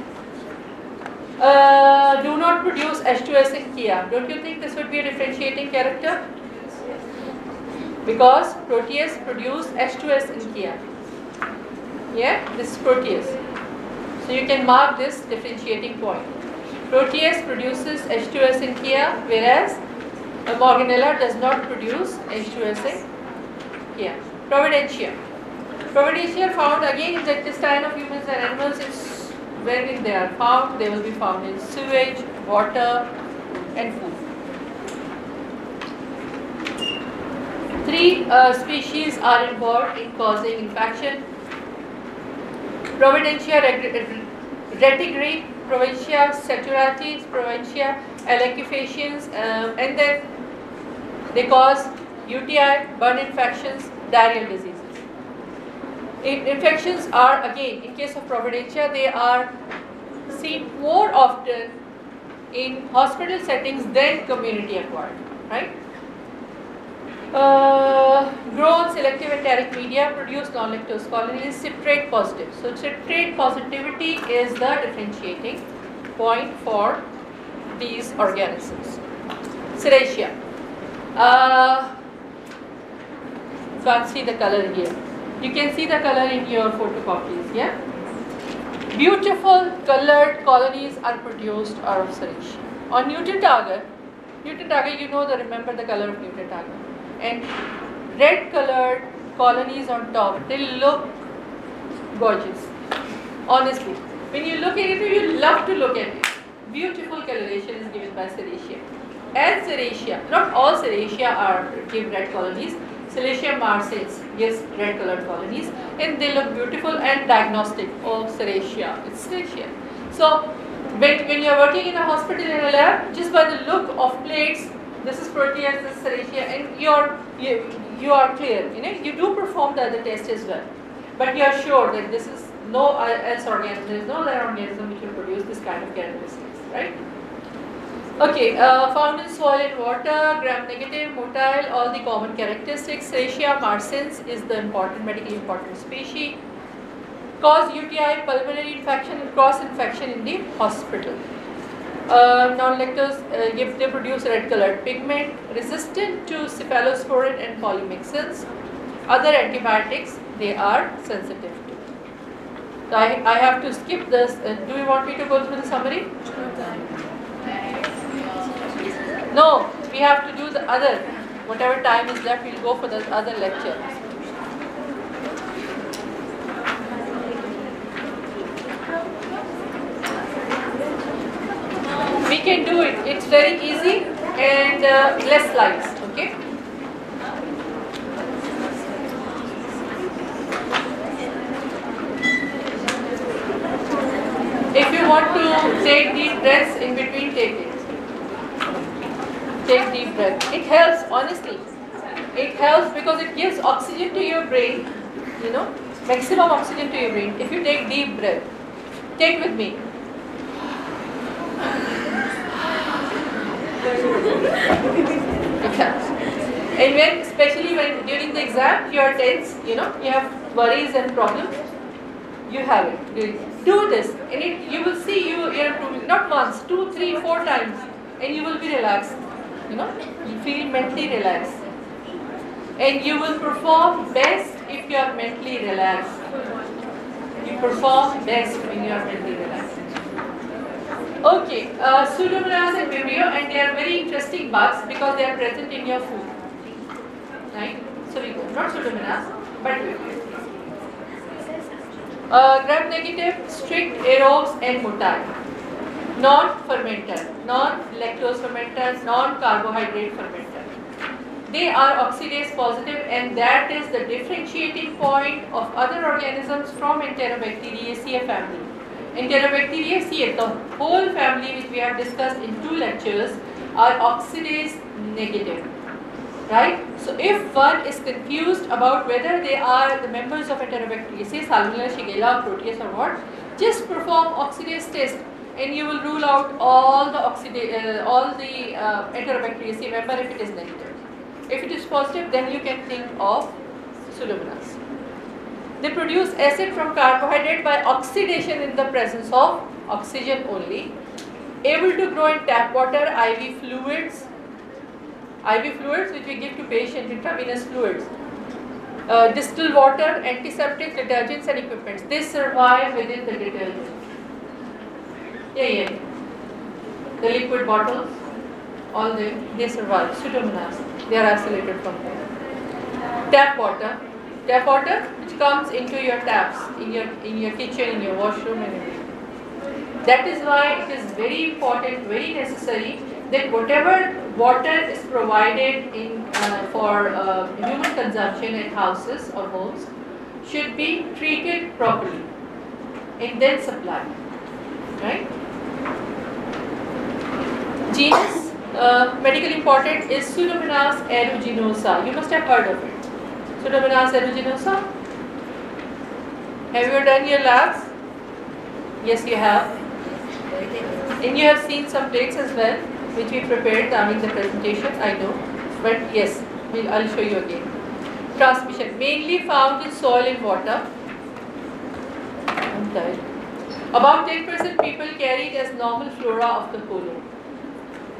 Uh, do not produce H2S in Kia. Don't you think this would be a differentiating character? Because Proteus produce H2S in Kia. Yeah, this is Proteus. So you can mark this differentiating point. Proteus produces H2S in Kia, whereas a Morganella does not produce H2S in Kia. Providencia. Providencia found again in the intestine of humans and animals. It's wherein they are found, they will be found in sewage, water, and food. Three uh, species are involved in causing infection. Providencia rettgeri, Providencia stuartii, Providencia alcalifaciens, um, and then they cause UTI, burn infections, diarrheal diseases. In- infections are again, in case of Providencia, they are seen more often in hospital settings than community acquired, right? Uh, grown selective enteric media produce non-lactose colonies, citrate positive. So citrate positivity is the differentiating point for these organisms. Serratia. Uh, so I'll see the color here. You can see the color in your photocopies, yeah? Beautiful colored colonies are produced out of Serratia. On nutrient agar, nutrient agar, you know the remember the color of nutrient agar. And red colored colonies on top, they look gorgeous. Honestly. When you look at it, you love to look at it. Beautiful coloration is given by Serratia. As Serratia, not all Serratia are give red colonies. Serratia marcescens gives red colored colonies and they look beautiful and diagnostic. Oh, Serratia, it's. So when, when you're working in a hospital in a lab, just by the look of plates, this is Proteus, this is Serratia, and you're, you, you are clear. You know, you do perform the other test as well. But you are sure that this is no uh, else organism, there is no other organism which will produce this kind of characteristics, right? Okay, uh, found in soil and water, gram negative, motile, all the common characteristics. Serratia marcescens is the important, medically important species. Cause UTI, pulmonary infection, and cross infection in the hospital. Uh, non-lactose, uh, if they produce red colored pigment, resistant to cephalosporin and polymyxins. Other antibiotics, they are sensitive to. So I, I have to skip this. Uh, do you want me to go through the summary? No, no, we have to do the other. Whatever time is left, we'll go for the other lecture. We can do it. It's very easy and uh, less slides. Okay. If you want to take deep breaths in between, take it. Take deep breath. It helps, honestly. It helps because it gives oxygen to your brain, you know, maximum oxygen to your brain. If you take deep breath, take with me. It helps. And when, especially when during the exam, you are tense, you know, you have worries and problems, you have it. Do this, and it, you will see you, you are improving, not once, two, three, four times, and you will be relaxed. You know, you feel mentally relaxed. And you will perform best if you are mentally relaxed. You perform best when you are mentally relaxed. Okay, uh, Pseudomonas and Vibrio, and they are very interesting bugs because they are present in your food. Right? So we go, not Pseudomonas, but Vibrio. Uh, gram negative, strict aerobes and motile. Non-fermenter, non-lactose fermenter, non-carbohydrate fermenter. They are oxidase positive and that is the differentiating point of other organisms from Enterobacteriaceae family. Enterobacteriaceae, the whole family which we have discussed in two lectures are oxidase negative. Right? So if one is confused about whether they are the members of Enterobacteriaceae, Salmonella, Shigella, Proteus or what, just perform oxidase test and you will rule out all the uh, all the uh, Enterobacteriaceae member if it is negative. If it is positive, then you can think of Pseudomonas. They produce acid from carbohydrate by oxidation in the presence of oxygen only. Able to grow in tap water, IV fluids, IV fluids which we give to patients, intravenous fluids, uh, distilled water, antiseptics, detergents and equipments. They survive within the detergent. Yeah, yeah. The liquid bottles, all they, they survive. Pseudomonas, they are isolated from them. Tap water, tap water which comes into your taps, in your in your kitchen, in your washroom and everything. That is why it is very important, very necessary that whatever water is provided in uh, for uh, human consumption at houses or homes should be treated properly and then supplied. Right? Genus, uh, medically important, is Pseudomonas aeruginosa. You must have heard of it. Pseudomonas aeruginosa. Have you done your labs? Yes, you have. And you have seen some plates as well, which we prepared during the presentation, I know. But yes, we'll, I'll show you again. Transmission, mainly found in soil and water. I'm tired. About 10% people carry it as normal flora of the colon.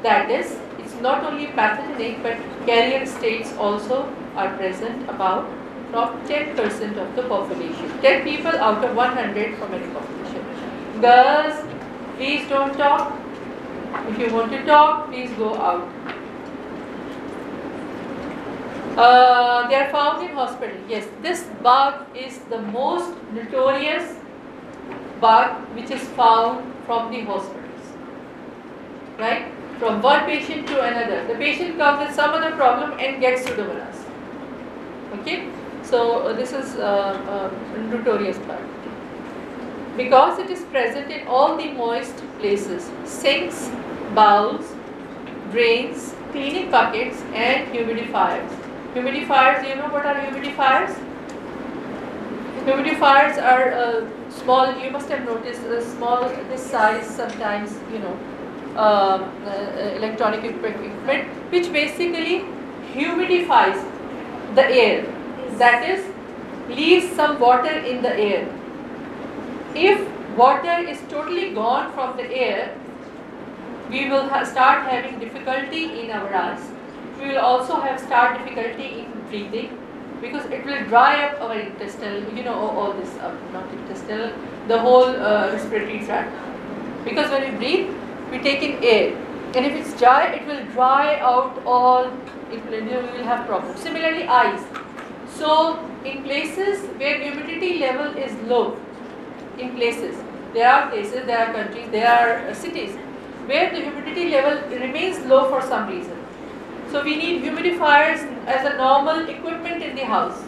That is, it's not only pathogenic but carrier states also are present about from 10% of the population. 10 people out of 100 from any population. Girls, please don't talk. If you want to talk, please go out. Uh, they are found in hospital. Yes, this bug is the most notorious bug which is found from the hospitals. Right? From one patient to another. The patient comes with some other problem and gets pseudomonas. Okay? So uh, this is uh, uh, notorious bug. Because it is present in all the moist places, sinks, bowls, drains, cleaning buckets and humidifiers. Humidifiers, you know what are humidifiers? Humidifiers are uh, small, you must have noticed, uh, small, this size sometimes, you know, uh, uh, electronic equipment, which basically humidifies the air. That is, leaves some water in the air. If water is totally gone from the air, we will ha- start having difficulty in our eyes. We will also have start difficulty in breathing because it will dry up our intestinal, you know, all, all this, uh, not intestinal, the whole uh, respiratory tract. Because when we breathe, we take in air, and if it's dry, it will dry out all. It will, we will have problems. Similarly, eyes. So, in places where humidity level is low, in places, there are places, there are countries, there are uh, cities where the humidity level remains low for some reason. So we need humidifiers as a normal equipment in the house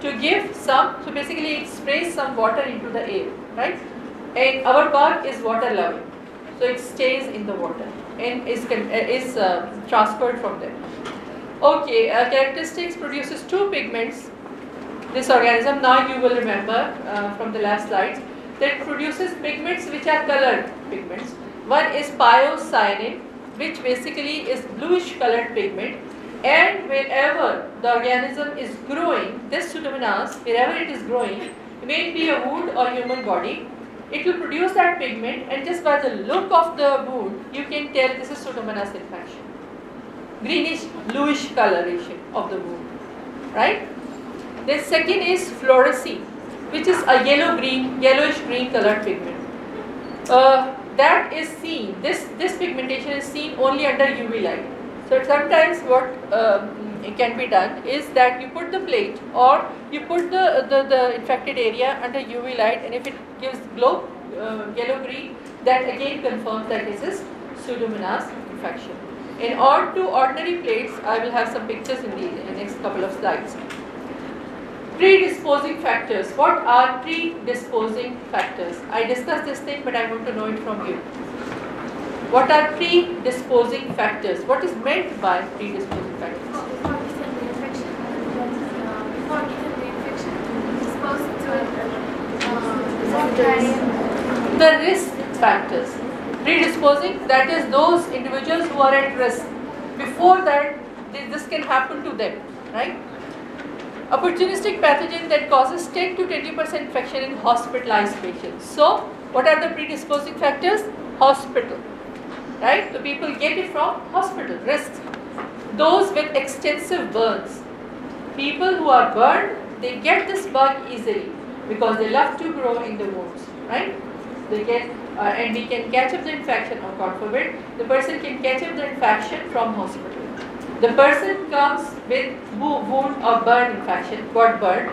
to give some, so basically it sprays some water into the air, right? and our bug is water loving. So it stays in the water and is, uh, is uh, transferred from there. Okay, uh, characteristics produces two pigments. This organism, now you will remember uh, from the last slides, that produces pigments which are colored pigments. One is pyocyanin, which basically is bluish colored pigment. And wherever the organism is growing, this pseudomonas, wherever it is growing, it may be a wound or human body, it will produce that pigment and just by the look of the wound, you can tell this is pseudomonas infection. Greenish bluish coloration of the wound, right? The second is fluorescein, which is a yellow green, yellowish green colored pigment. Uh, that is seen, this, this pigmentation is seen only under UV light. So sometimes what it can be done is that you put the plate or you put the, the, the infected area under UV light and if it gives glow uh, yellow green that again confirms that this is pseudomonas infection. In all two ordinary plates, I will have some pictures in the, in the next couple of slides. Predisposing factors. What are predisposing factors? I discussed this thing, but I want to know it from you. What are predisposing factors? What is meant by predisposing factors? Before getting the infection, uh, before getting the infection, you're supposed to uh, The risk factors. Predisposing, that is those individuals who are at risk. Before that, this can happen to them, right? Opportunistic pathogen that causes 10 to 20% infection in hospitalized patients. So, what are the predisposing factors? Hospital, right? The people get it from hospital, risks. Those with extensive burns, people who are burned, they get this bug easily because they love to grow in the wounds, right? They get, uh, and we can catch up the infection, or God forbid, the person can catch up the infection from hospital. The person comes with wound or burn infection, got burned,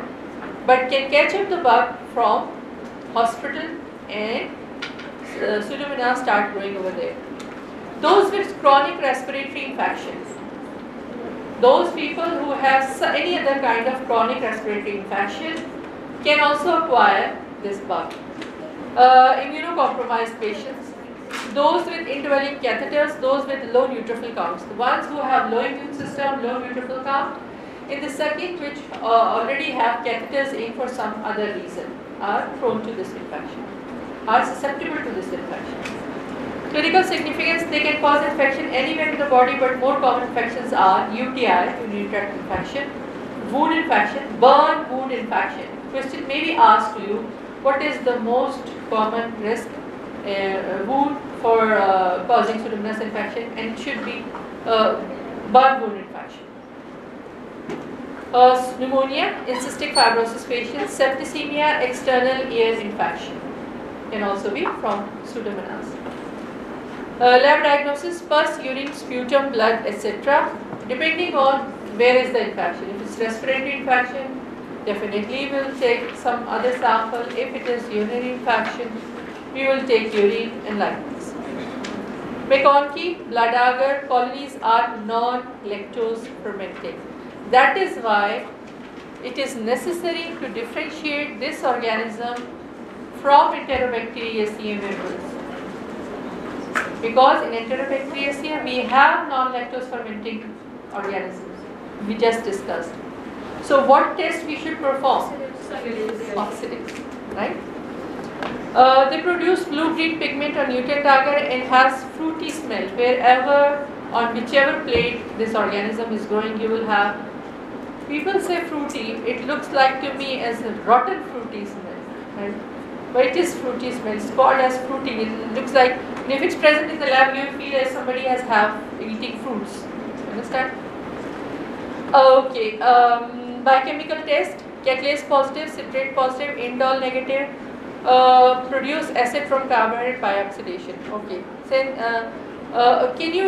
but can catch up the bug from hospital and uh, pseudomonas start growing over there. Those with chronic respiratory infections, those people who have any other kind of chronic respiratory infection can also acquire this bug. Uh, immunocompromised patients, those with indwelling catheters, those with low neutrophil counts, the ones who have low immune system, low neutrophil count, in the circuit which uh, already have catheters in for some other reason, are prone to this infection, are susceptible to this infection. Clinical significance, they can cause infection anywhere in the body, but more common infections are UTI, urinary tract infection, wound infection, burn wound infection. Question may be asked to you, what is the most common risk uh, wound for uh, causing pseudomonas infection? And it should be uh, burn wound infection. Uh, pneumonia in cystic fibrosis patients, septicemia, external ear infection can also be from pseudomonas. Uh, lab diagnosis, pus, urine, sputum, blood, etc. Depending on where is the infection. If it's respiratory infection, definitely we'll take some other sample. If it is urinary infection, we will take urine and like this. MacConkey, blood agar colonies are non-lactose fermenting. That is why it is necessary to differentiate this organism from Enterobacteriaceae members. Because in Enterobacteriaceae we have non-lactose fermenting organisms. We just discussed. So what test we should perform? Oxidase, right? Uh, they produce blue-green pigment on nutrient agar and has fruity smell. Wherever, on whichever plate this organism is growing, you will have. People say fruity. It looks like to me as a rotten fruity smell, right? But it is fruity smell. It's called as fruity. It looks like if it's present in the lab, you feel as somebody has have eating fruits. Understand? Okay. Um, biochemical test: catalase positive, citrate positive, indole negative. Uh, produce acid from carbohydrate by oxidation. Okay. Then, uh, uh, can you?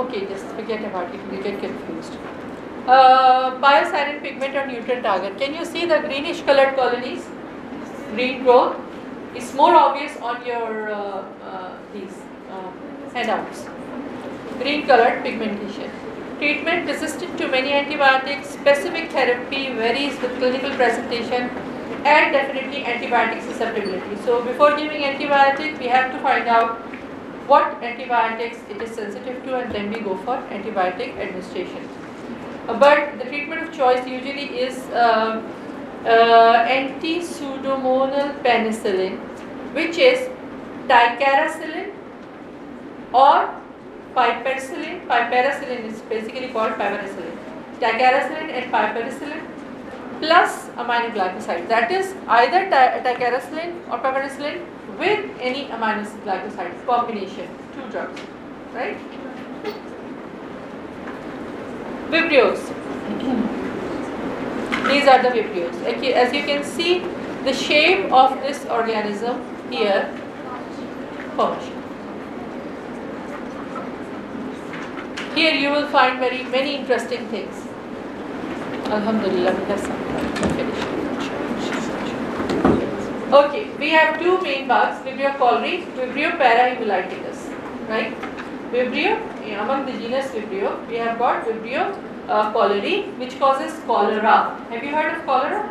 Okay, just forget about it. You get confused. Uh, Pyocyanin pigment on nutrient target. Can you see the greenish colored colonies? Green growth. It's more obvious on your uh, uh, these uh, handouts. Green colored pigmentation. Treatment resistant to many antibiotics. Specific therapy varies with clinical presentation and definitely antibiotic susceptibility. So before giving antibiotic, we have to find out what antibiotics it is sensitive to and then we go for antibiotic administration. But the treatment of choice usually is uh, uh, anti-pseudomonal penicillin which is ticarcillin or piperacillin. Piperacillin is basically called piperacillin. Ticarcillin and piperacillin plus aminoglycoside. That is either ticarcillin or piperacillin with any aminoglycoside combination, two drugs, right? Vibrios. These are the vibrios. As you can see, the shape of this organism here. Here you will find very many interesting things. Alhamdulillah, Okay, we have two main bugs, Vibrio cholerae, Vibrio parahemolyticus, right? Vibrio, among the genus Vibrio, we have got Vibrio uh, cholerae, which causes cholera. Have you heard of cholera?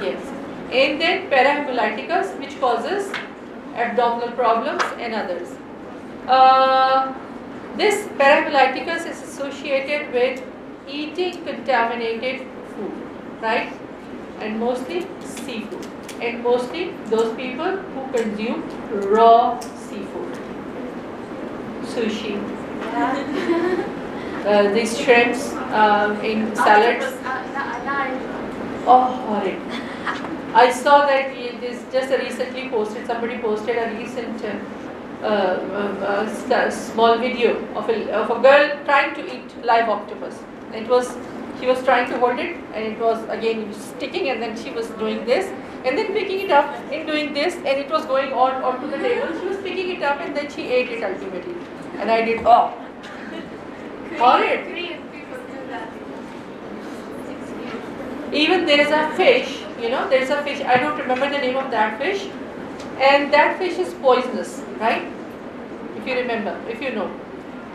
Yes. And then parahemolyticus, which causes abdominal problems and others. Uh, this parahemolyticus is associated with eating contaminated food, right? And mostly seafood. And mostly those people who consume raw seafood. Sushi. uh, these shrimps um, in salads. Oh, horrid. I saw that it is just recently posted, somebody posted a recent uh, uh, uh, small video of a, of a girl trying to eat live octopus. It was she was trying to hold it and it was again sticking and then she was doing this and then picking it up and doing this and it was going on onto the table. She was picking it up and then she ate it ultimately. And I did oh horrid. Even there is a fish, you know, there is a fish, I don't remember the name of that fish, and that fish is poisonous, right? If you remember, if you know.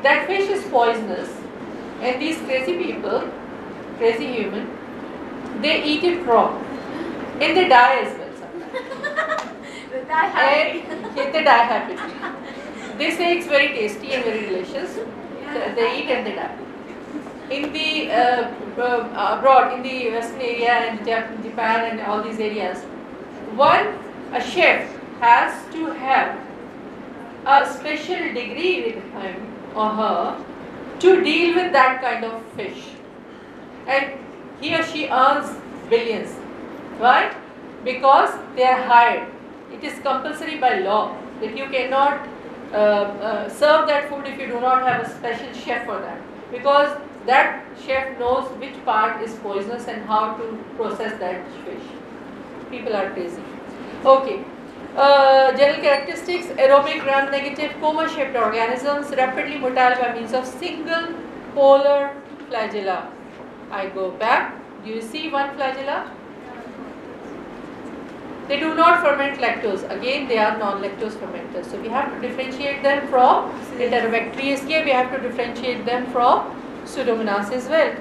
That fish is poisonous, and these crazy people, crazy human, they eat it raw, and they die as well sometimes. they die happy. And they die happily. They say it's very tasty and very delicious. They eat and they die in the uh, uh, abroad, in the Western area and Japan and all these areas, one a chef has to have a special degree with him or her to deal with that kind of fish, and he or she earns billions, right? Because they are hired. It is compulsory by law that you cannot uh, uh, serve that food if you do not have a special chef for that because that chef knows which part is poisonous and how to process that fish. People are crazy. Okay. Uh, general characteristics aerobic gram negative coma shaped organisms rapidly motile by means of single polar flagella. I go back. Do you see one flagella? They do not ferment lactose. Again, they are non-lactose fermenters. So we have to differentiate them from Enterobacteriaceae. We have to differentiate them from Pseudomonas as well,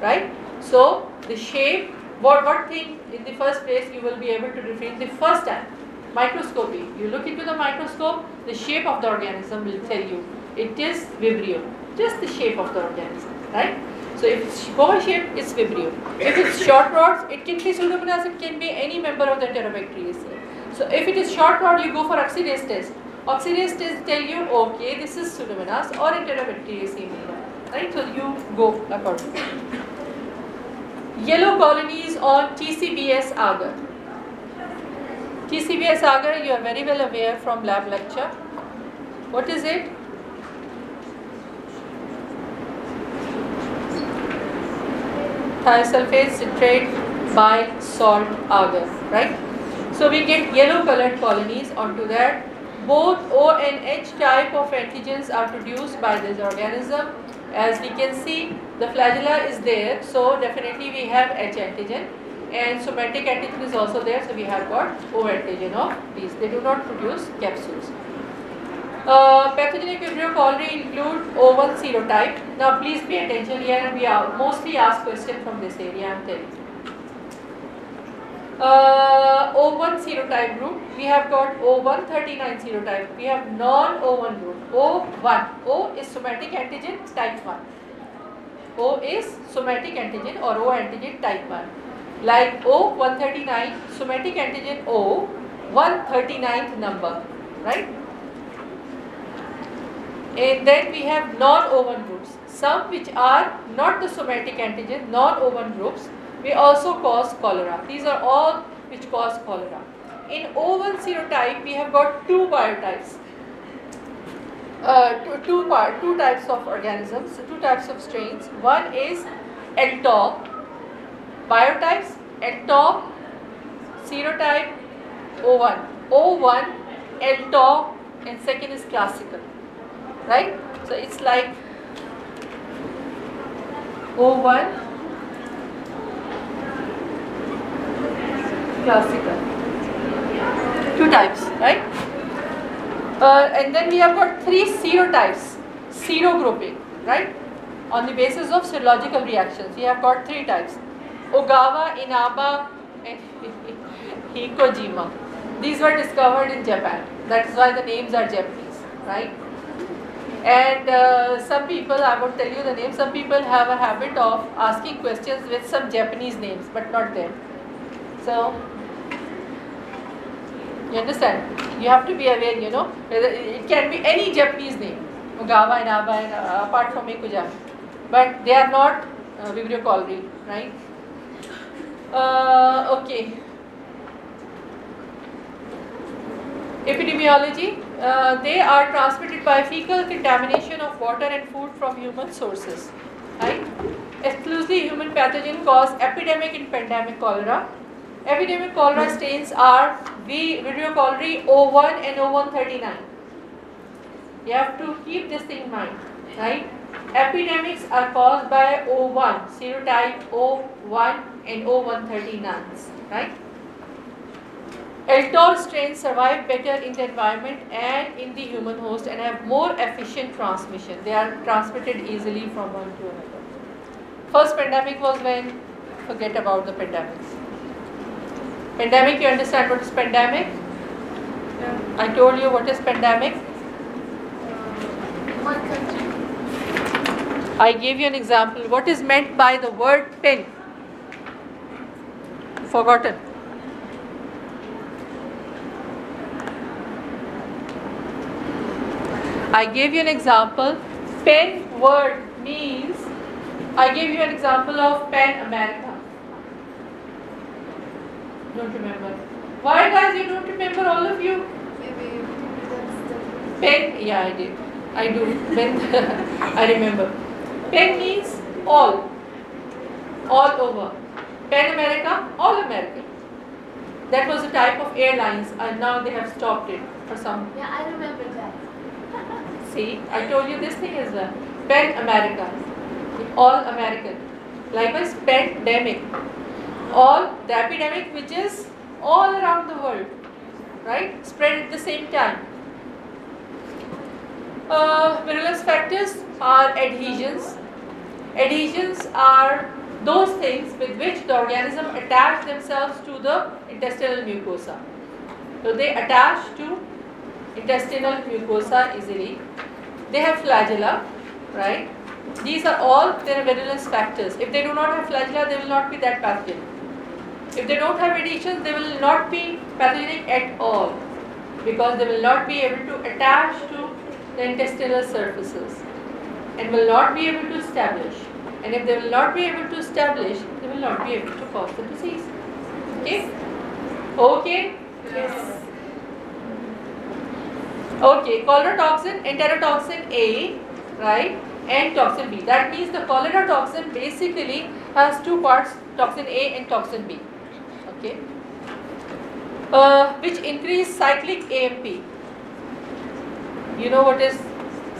right? So the shape, what, what thing in the first place you will be able to differentiate the first time? Microscopy. You look into the microscope, the shape of the organism will tell you it is Vibrio, just the shape of the organism, right? So if it's coma shape, it's Vibrio. If it's short rods, it can be Pseudomonas, it can be any member of the Enterobacteriaceae. So if it is short rod, you go for oxidase test. Oxidase test tell you, okay, this is Pseudomonas or Enterobacteriaceae right? So you go accordingly. Yellow colonies on TCBS agar. TCBS agar, you are very well aware from lab lecture. What is it? Thiosulfate, citrate, bile, salt, agar, right? So we get yellow colored colonies onto that. Both O and H type of antigens are produced by this organism as we can see, the flagella is there, so definitely we have H antigen and somatic antigen is also there, so we have got O antigen of these. They do not produce capsules. Uh, pathogenic Vibrio cholerae include O1 serotype. Now please pay attention here we are mostly asked question from this area I am telling you. uh, O1 serotype group, we have got O139 serotype. We have non-O1 group. O1. O is somatic antigen type 1. O is somatic antigen or O antigen type 1. Like O139, somatic antigen O, 139th number, right? And then we have non-O1 groups. Some which are not the somatic antigen, non-O1 groups, may also cause cholera. These are all which cause cholera. In O1 serotype, we have got two biotypes. Uh, two, two, part, two types of organisms, two types of strains. One is El Tor, biotypes, El Tor, serotype O1. O1, El Tor, and second is classical. Right? So it's like O1 classical. Two types, right? Uh, and then we have got three serotypes, serogrouping, right? On the basis of serological reactions, we have got three types: Ogawa, Inaba, Hikojima. These were discovered in Japan. That is why the names are Japanese, right? And uh, some people, I won't tell you the name, some people have a habit of asking questions with some Japanese names, but not them. So, you understand? You have to be aware, you know, it can be any Japanese name, Ogawa, Inaba, and uh, apart from Ikuja. But they are not uh, Vibrio cholerae, right? Uh, okay. Epidemiology, uh, they are transmitted by fecal contamination of water and food from human sources. Right? Exclusively human pathogen cause epidemic and pandemic cholera. Epidemic cholera strains are V. Vibrio cholerae O1 and O139. You have to keep this in mind. Right? Epidemics are caused by O1, serotype O1 and O139s. Right? El Tor strains survive better in the environment and in the human host and have more efficient transmission. They are transmitted easily from one to another. First pandemic was when, forget about the pandemics. Pandemic, you understand what is pandemic? I told you what is pandemic. Uh, country. I gave you an example. What is meant by the word pen? Forgotten. I gave you an example. Pen word means, I gave you an example of Pen America. Don't remember. Why guys you don't remember all of you? Maybe that's the. Pen, yeah, I did. I do. Pen I remember. Pen means all. All over. Pen America, all American. That was a type of airlines and now they have stopped it for some. Yeah, I remember that. See, I told you this thing as well. Pen America. All American. Likewise, pandemic. All the epidemic which is all around the world. Right? Spread at the same time. Uh, virulence factors are adhesions. Adhesions are those things with which the organism attach themselves to the intestinal mucosa. So they attach to intestinal mucosa easily. They have flagella, right? These are all their virulence factors. If they do not have flagella, they will not be that pathogenic. If they don't have adhesions, they will not be pathogenic at all because they will not be able to attach to the intestinal surfaces and will not be able to establish. And if they will not be able to establish, they will not be able to cause the disease. Okay? Okay? Yes. Okay, cholera toxin, enterotoxin A, right, and toxin B. That means the cholera toxin basically has two parts, toxin A and toxin B. Okay, uh, which increase cyclic AMP. You know what is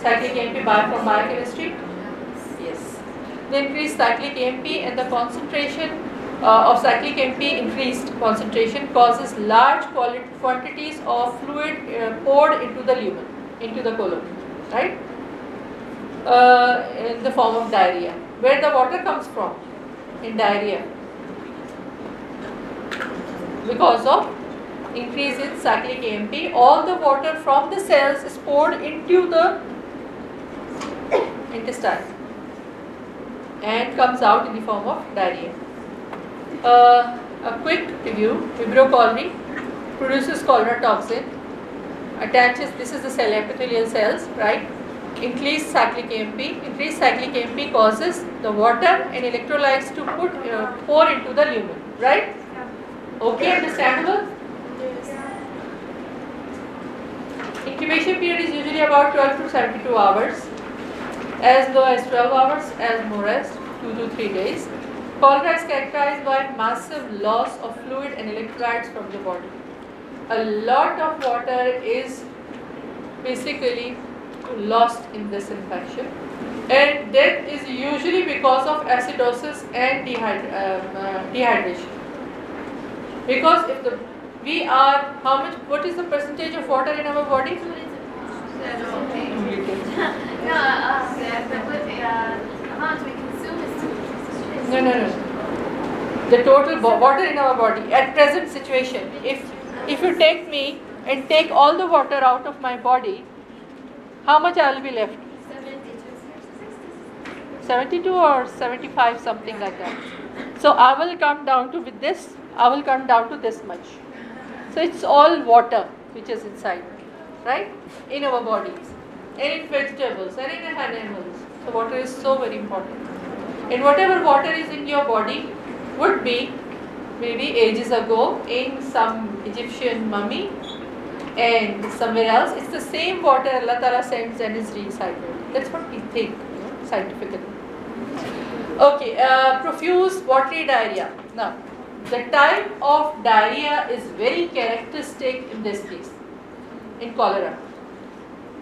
cyclic AMP bio from biochemistry? Yes. They increase cyclic AMP and the concentration uh, of cyclic AMP increased concentration causes large quantities of fluid uh, poured into the lumen, into the colon, right? Uh, in the form of diarrhea. Where the water comes from? In diarrhea. because of increase in cyclic AMP. All the water from the cells is poured into the intestine and comes out in the form of diarrhea. Uh, a quick review, Vibrio cholerae produces cholera toxin, attaches, this is the cell epithelial cells, right? Increased cyclic AMP, increased cyclic AMP causes the water and electrolytes to put uh, pour into the lumen, right? Okay, understandable? Incubation period is usually about 12 to 72 hours, as low as 12 hours, as more as 2 to 3 days. Cholera is characterized by massive loss of fluid and electrolytes from the body. A lot of water is basically lost in this infection, and death is usually because of acidosis and dehyd- um, uh, dehydration. Because if the we are how much? What is the percentage of water in our body? No, uh, the, the amount we consume is too No, no, no. The total water in our body at present situation. If if you take me and take all the water out of my body, how much I will be left? 72 or 75, something like that. So I will come down to with this. I will come down to this much. So it's all water which is inside, right? In our bodies, in vegetables, and in animals. So water is so very important. And whatever water is in your body would be maybe ages ago in some Egyptian mummy and somewhere else. It's the same water Allah Ta'ala sends and is recycled. That's what we think scientifically. Okay, uh, profuse watery diarrhea. Now, the type of diarrhea is very characteristic in this case, in cholera.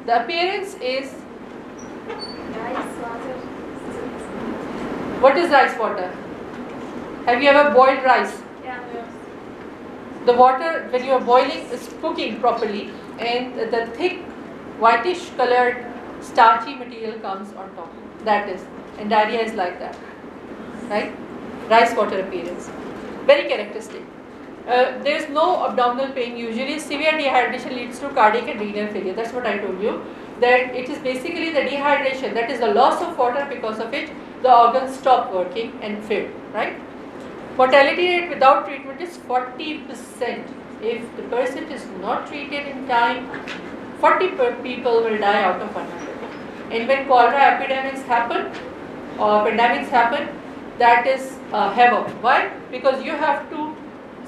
The appearance is rice water. what is rice water? Have you ever boiled rice? The water, when you are boiling, is cooking properly, and the thick whitish colored starchy material comes on top. That is, and diarrhea is like that, right? Rice water appearance, very characteristic. Uh, there is no abdominal pain. Usually, severe dehydration leads to cardiac and renal failure. That's what I told you. That it is basically the dehydration, that is the loss of water because of which the organs stop working and fail, right? Mortality rate without treatment is 40%. If the person is not treated in time, 40 per people will die out of 100. And when cholera epidemics happen or pandemics happen, that is uh, havoc. Why? Because you have to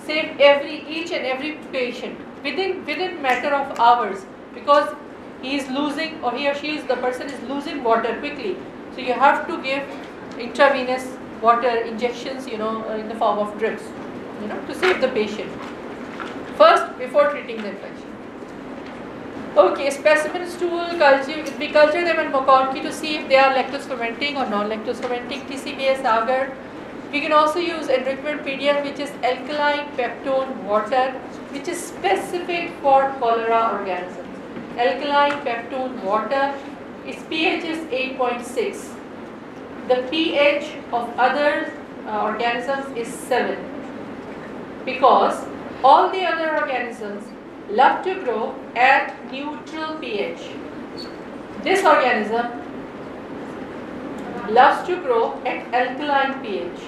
save every each and every patient within within matter of hours because he is losing or he or she is the person is losing water quickly. So you have to give intravenous water injections, you know, uh, in the form of drips, you know, to save the patient. First, before treating the infection. Okay, specimen stool culture, we culture them in MacConkey to see if they are lactose fermenting or non-lactose fermenting, TCBS agar. We can also use enrichment medium which is alkaline peptone water which is specific for cholera organisms. Alkaline peptone water, its pH is 8.6 the pH of other uh, organisms is 7 because all the other organisms love to grow at neutral pH. This organism loves to grow at alkaline pH.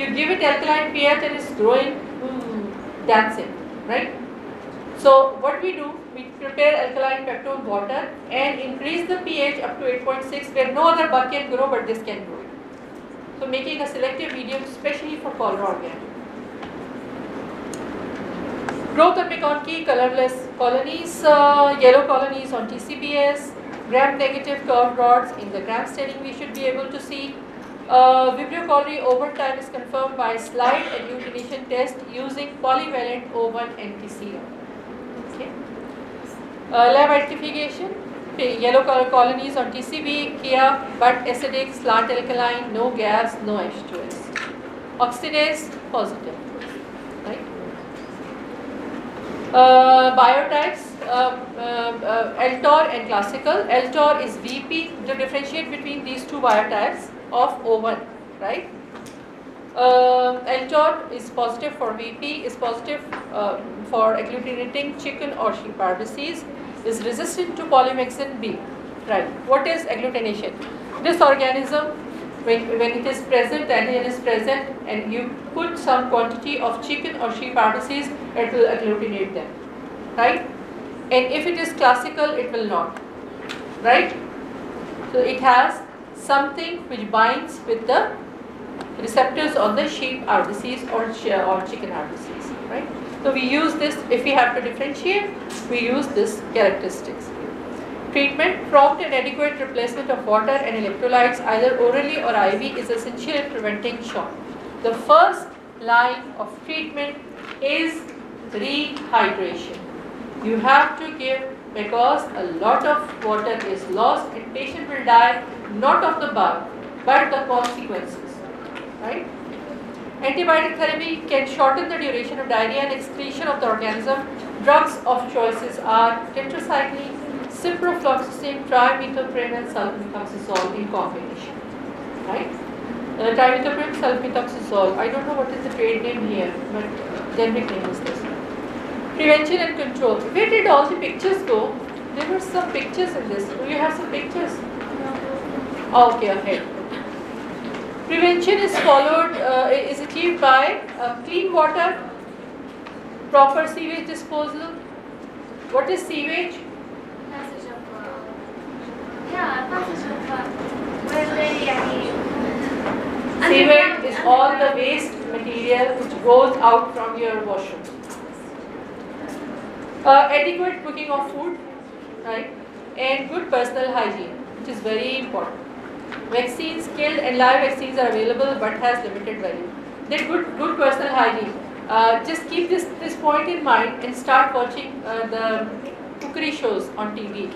You give it alkaline pH and it's growing, mm, it, right? So what we do, we prepare alkaline peptone water and increase the pH up to 8.6 where no other bug can grow but this can grow. So making a selective medium especially for cholera organic. Growth on MacConkey, colorless colonies, uh, yellow colonies on TCBS, gram-negative curved rods in the gram staining we should be able to see. Uh, Vibrio cholerae over time is confirmed by slide agglutination test using polyvalent O1 antisera. Okay. Uh, lab identification, yellow color colonies on TCB, KIA, but acidic, slant alkaline, no gas, no H2S. Oxidase, positive. Right? Uh, biotypes, uh, uh, uh, Altor and classical. Altor is VP, to differentiate between these two biotypes of O1, right? Uh, Altor is positive for VP, is positive uh, for agglutinating chicken or sheep RBCs, is resistant to polymyxin B. Right. What is agglutination? This organism, when, when it is present, the antigen is present, and you put some quantity of chicken or sheep RBCs, it will agglutinate them. Right? And if it is classical, it will not. Right? So it has something which binds with the receptors on the sheep RBCs or, or chicken RBCs, right? So we use this, if we have to differentiate, we use this characteristics. Treatment, prompt and adequate replacement of water and electrolytes either orally or IV is essential in preventing shock. The first line of treatment is rehydration. You have to give because a lot of water is lost and patient will die not of the bug but the consequences right? Antibiotic therapy can shorten the duration of diarrhea and excretion of the organism. Drugs of choices are tetracycline ciprofloxacin trimethoprim and sulfamethoxazole in combination right? Uh, trimethoprim sulfamethoxazole i don't know what is the trade name here but generic name is this prevention and control. Where did all the pictures go? There were some pictures in this. Do you have some pictures? No. Okay, ahead. Prevention is followed, uh, is achieved by uh, clean water, proper sewage disposal. What is sewage? Passage of water. Yeah, passage of uh, water. Sewage is all the waste material which goes out from your washroom. Uh, adequate cooking of food, right? And good personal hygiene, which is very important. Vaccines, killed and live vaccines are available but has limited value. Then good, good personal hygiene. Uh, just keep this, this point in mind and start watching uh, the cookery shows on TV.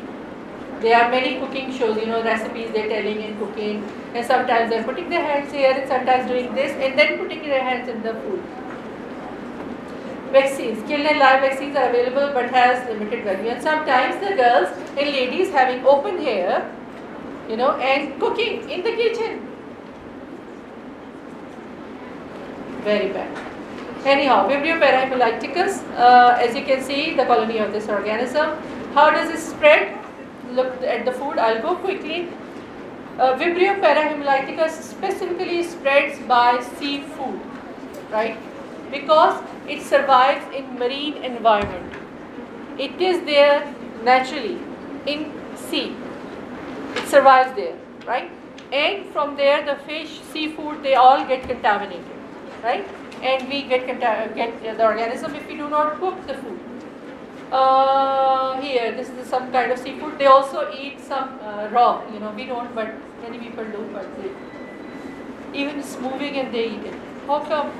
There are many cooking shows, you know, recipes they're telling and cooking, and sometimes they're putting their hands here and sometimes doing this and then putting their hands in the food. Vaccines, killed and live vaccines are available but has limited value. And sometimes the girls and ladies having open hair, you know, and cooking in the kitchen. Very bad. Anyhow, Vibrio uh, as you can see, the colony of this organism. How does it spread? Look at the food. I'll go quickly. Uh, Vibrio specifically spreads by seafood, right? Because it survives in marine environment. It is there naturally in sea. It survives there, right? And from there, the fish, seafood, they all get contaminated, right? And we get get the organism if we do not cook the food. Uh, here, this is some kind of seafood. They also eat some uh, raw. You know, we don't, but many people do. But they, even it's moving and they eat it. How uh, come?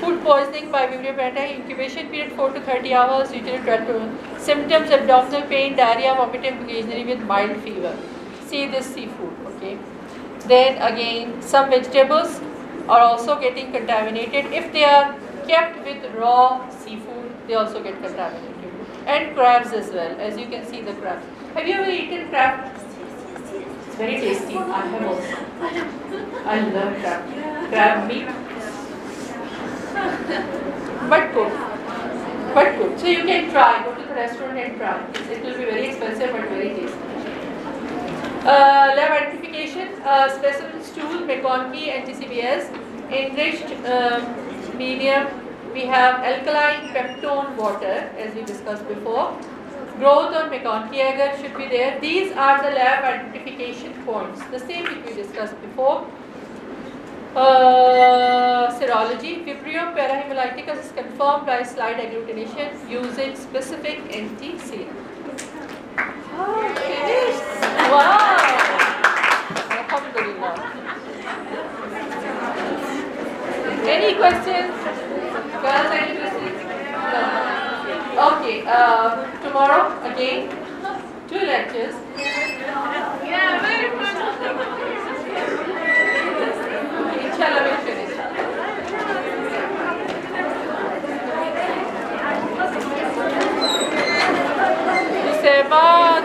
Food poisoning by Vibrio incubation period 4 to 30 hours, usually 12 to uh, symptoms abdominal pain, diarrhea, vomiting, occasionally with mild fever. See this seafood, okay? Then again, some vegetables are also getting contaminated. If they are kept with raw seafood, they also get contaminated. And crabs as well, as you can see the crabs. Have you ever eaten crab? It's very tasty. I have also. I love crab. Crab meat but good. But good. So you can try, go to the restaurant and try. It will be very expensive but very tasty. Uh, lab identification, uh, specimen stool, MacConkey and TCBS. Enriched uh, medium, we have alkaline peptone water as we discussed before. Growth on MacConkey agar should be there. These are the lab identification points, the same we discussed before. Uh, serology, Vibrio parahemolyticus is confirmed by slide agglutination using specific NTC. Oh, finished. Wow. Alhamdulillah. Any questions? Girls, any questions? No. Okay, uh, tomorrow again, two lectures. Yeah, very gusta la Virgen. Sebat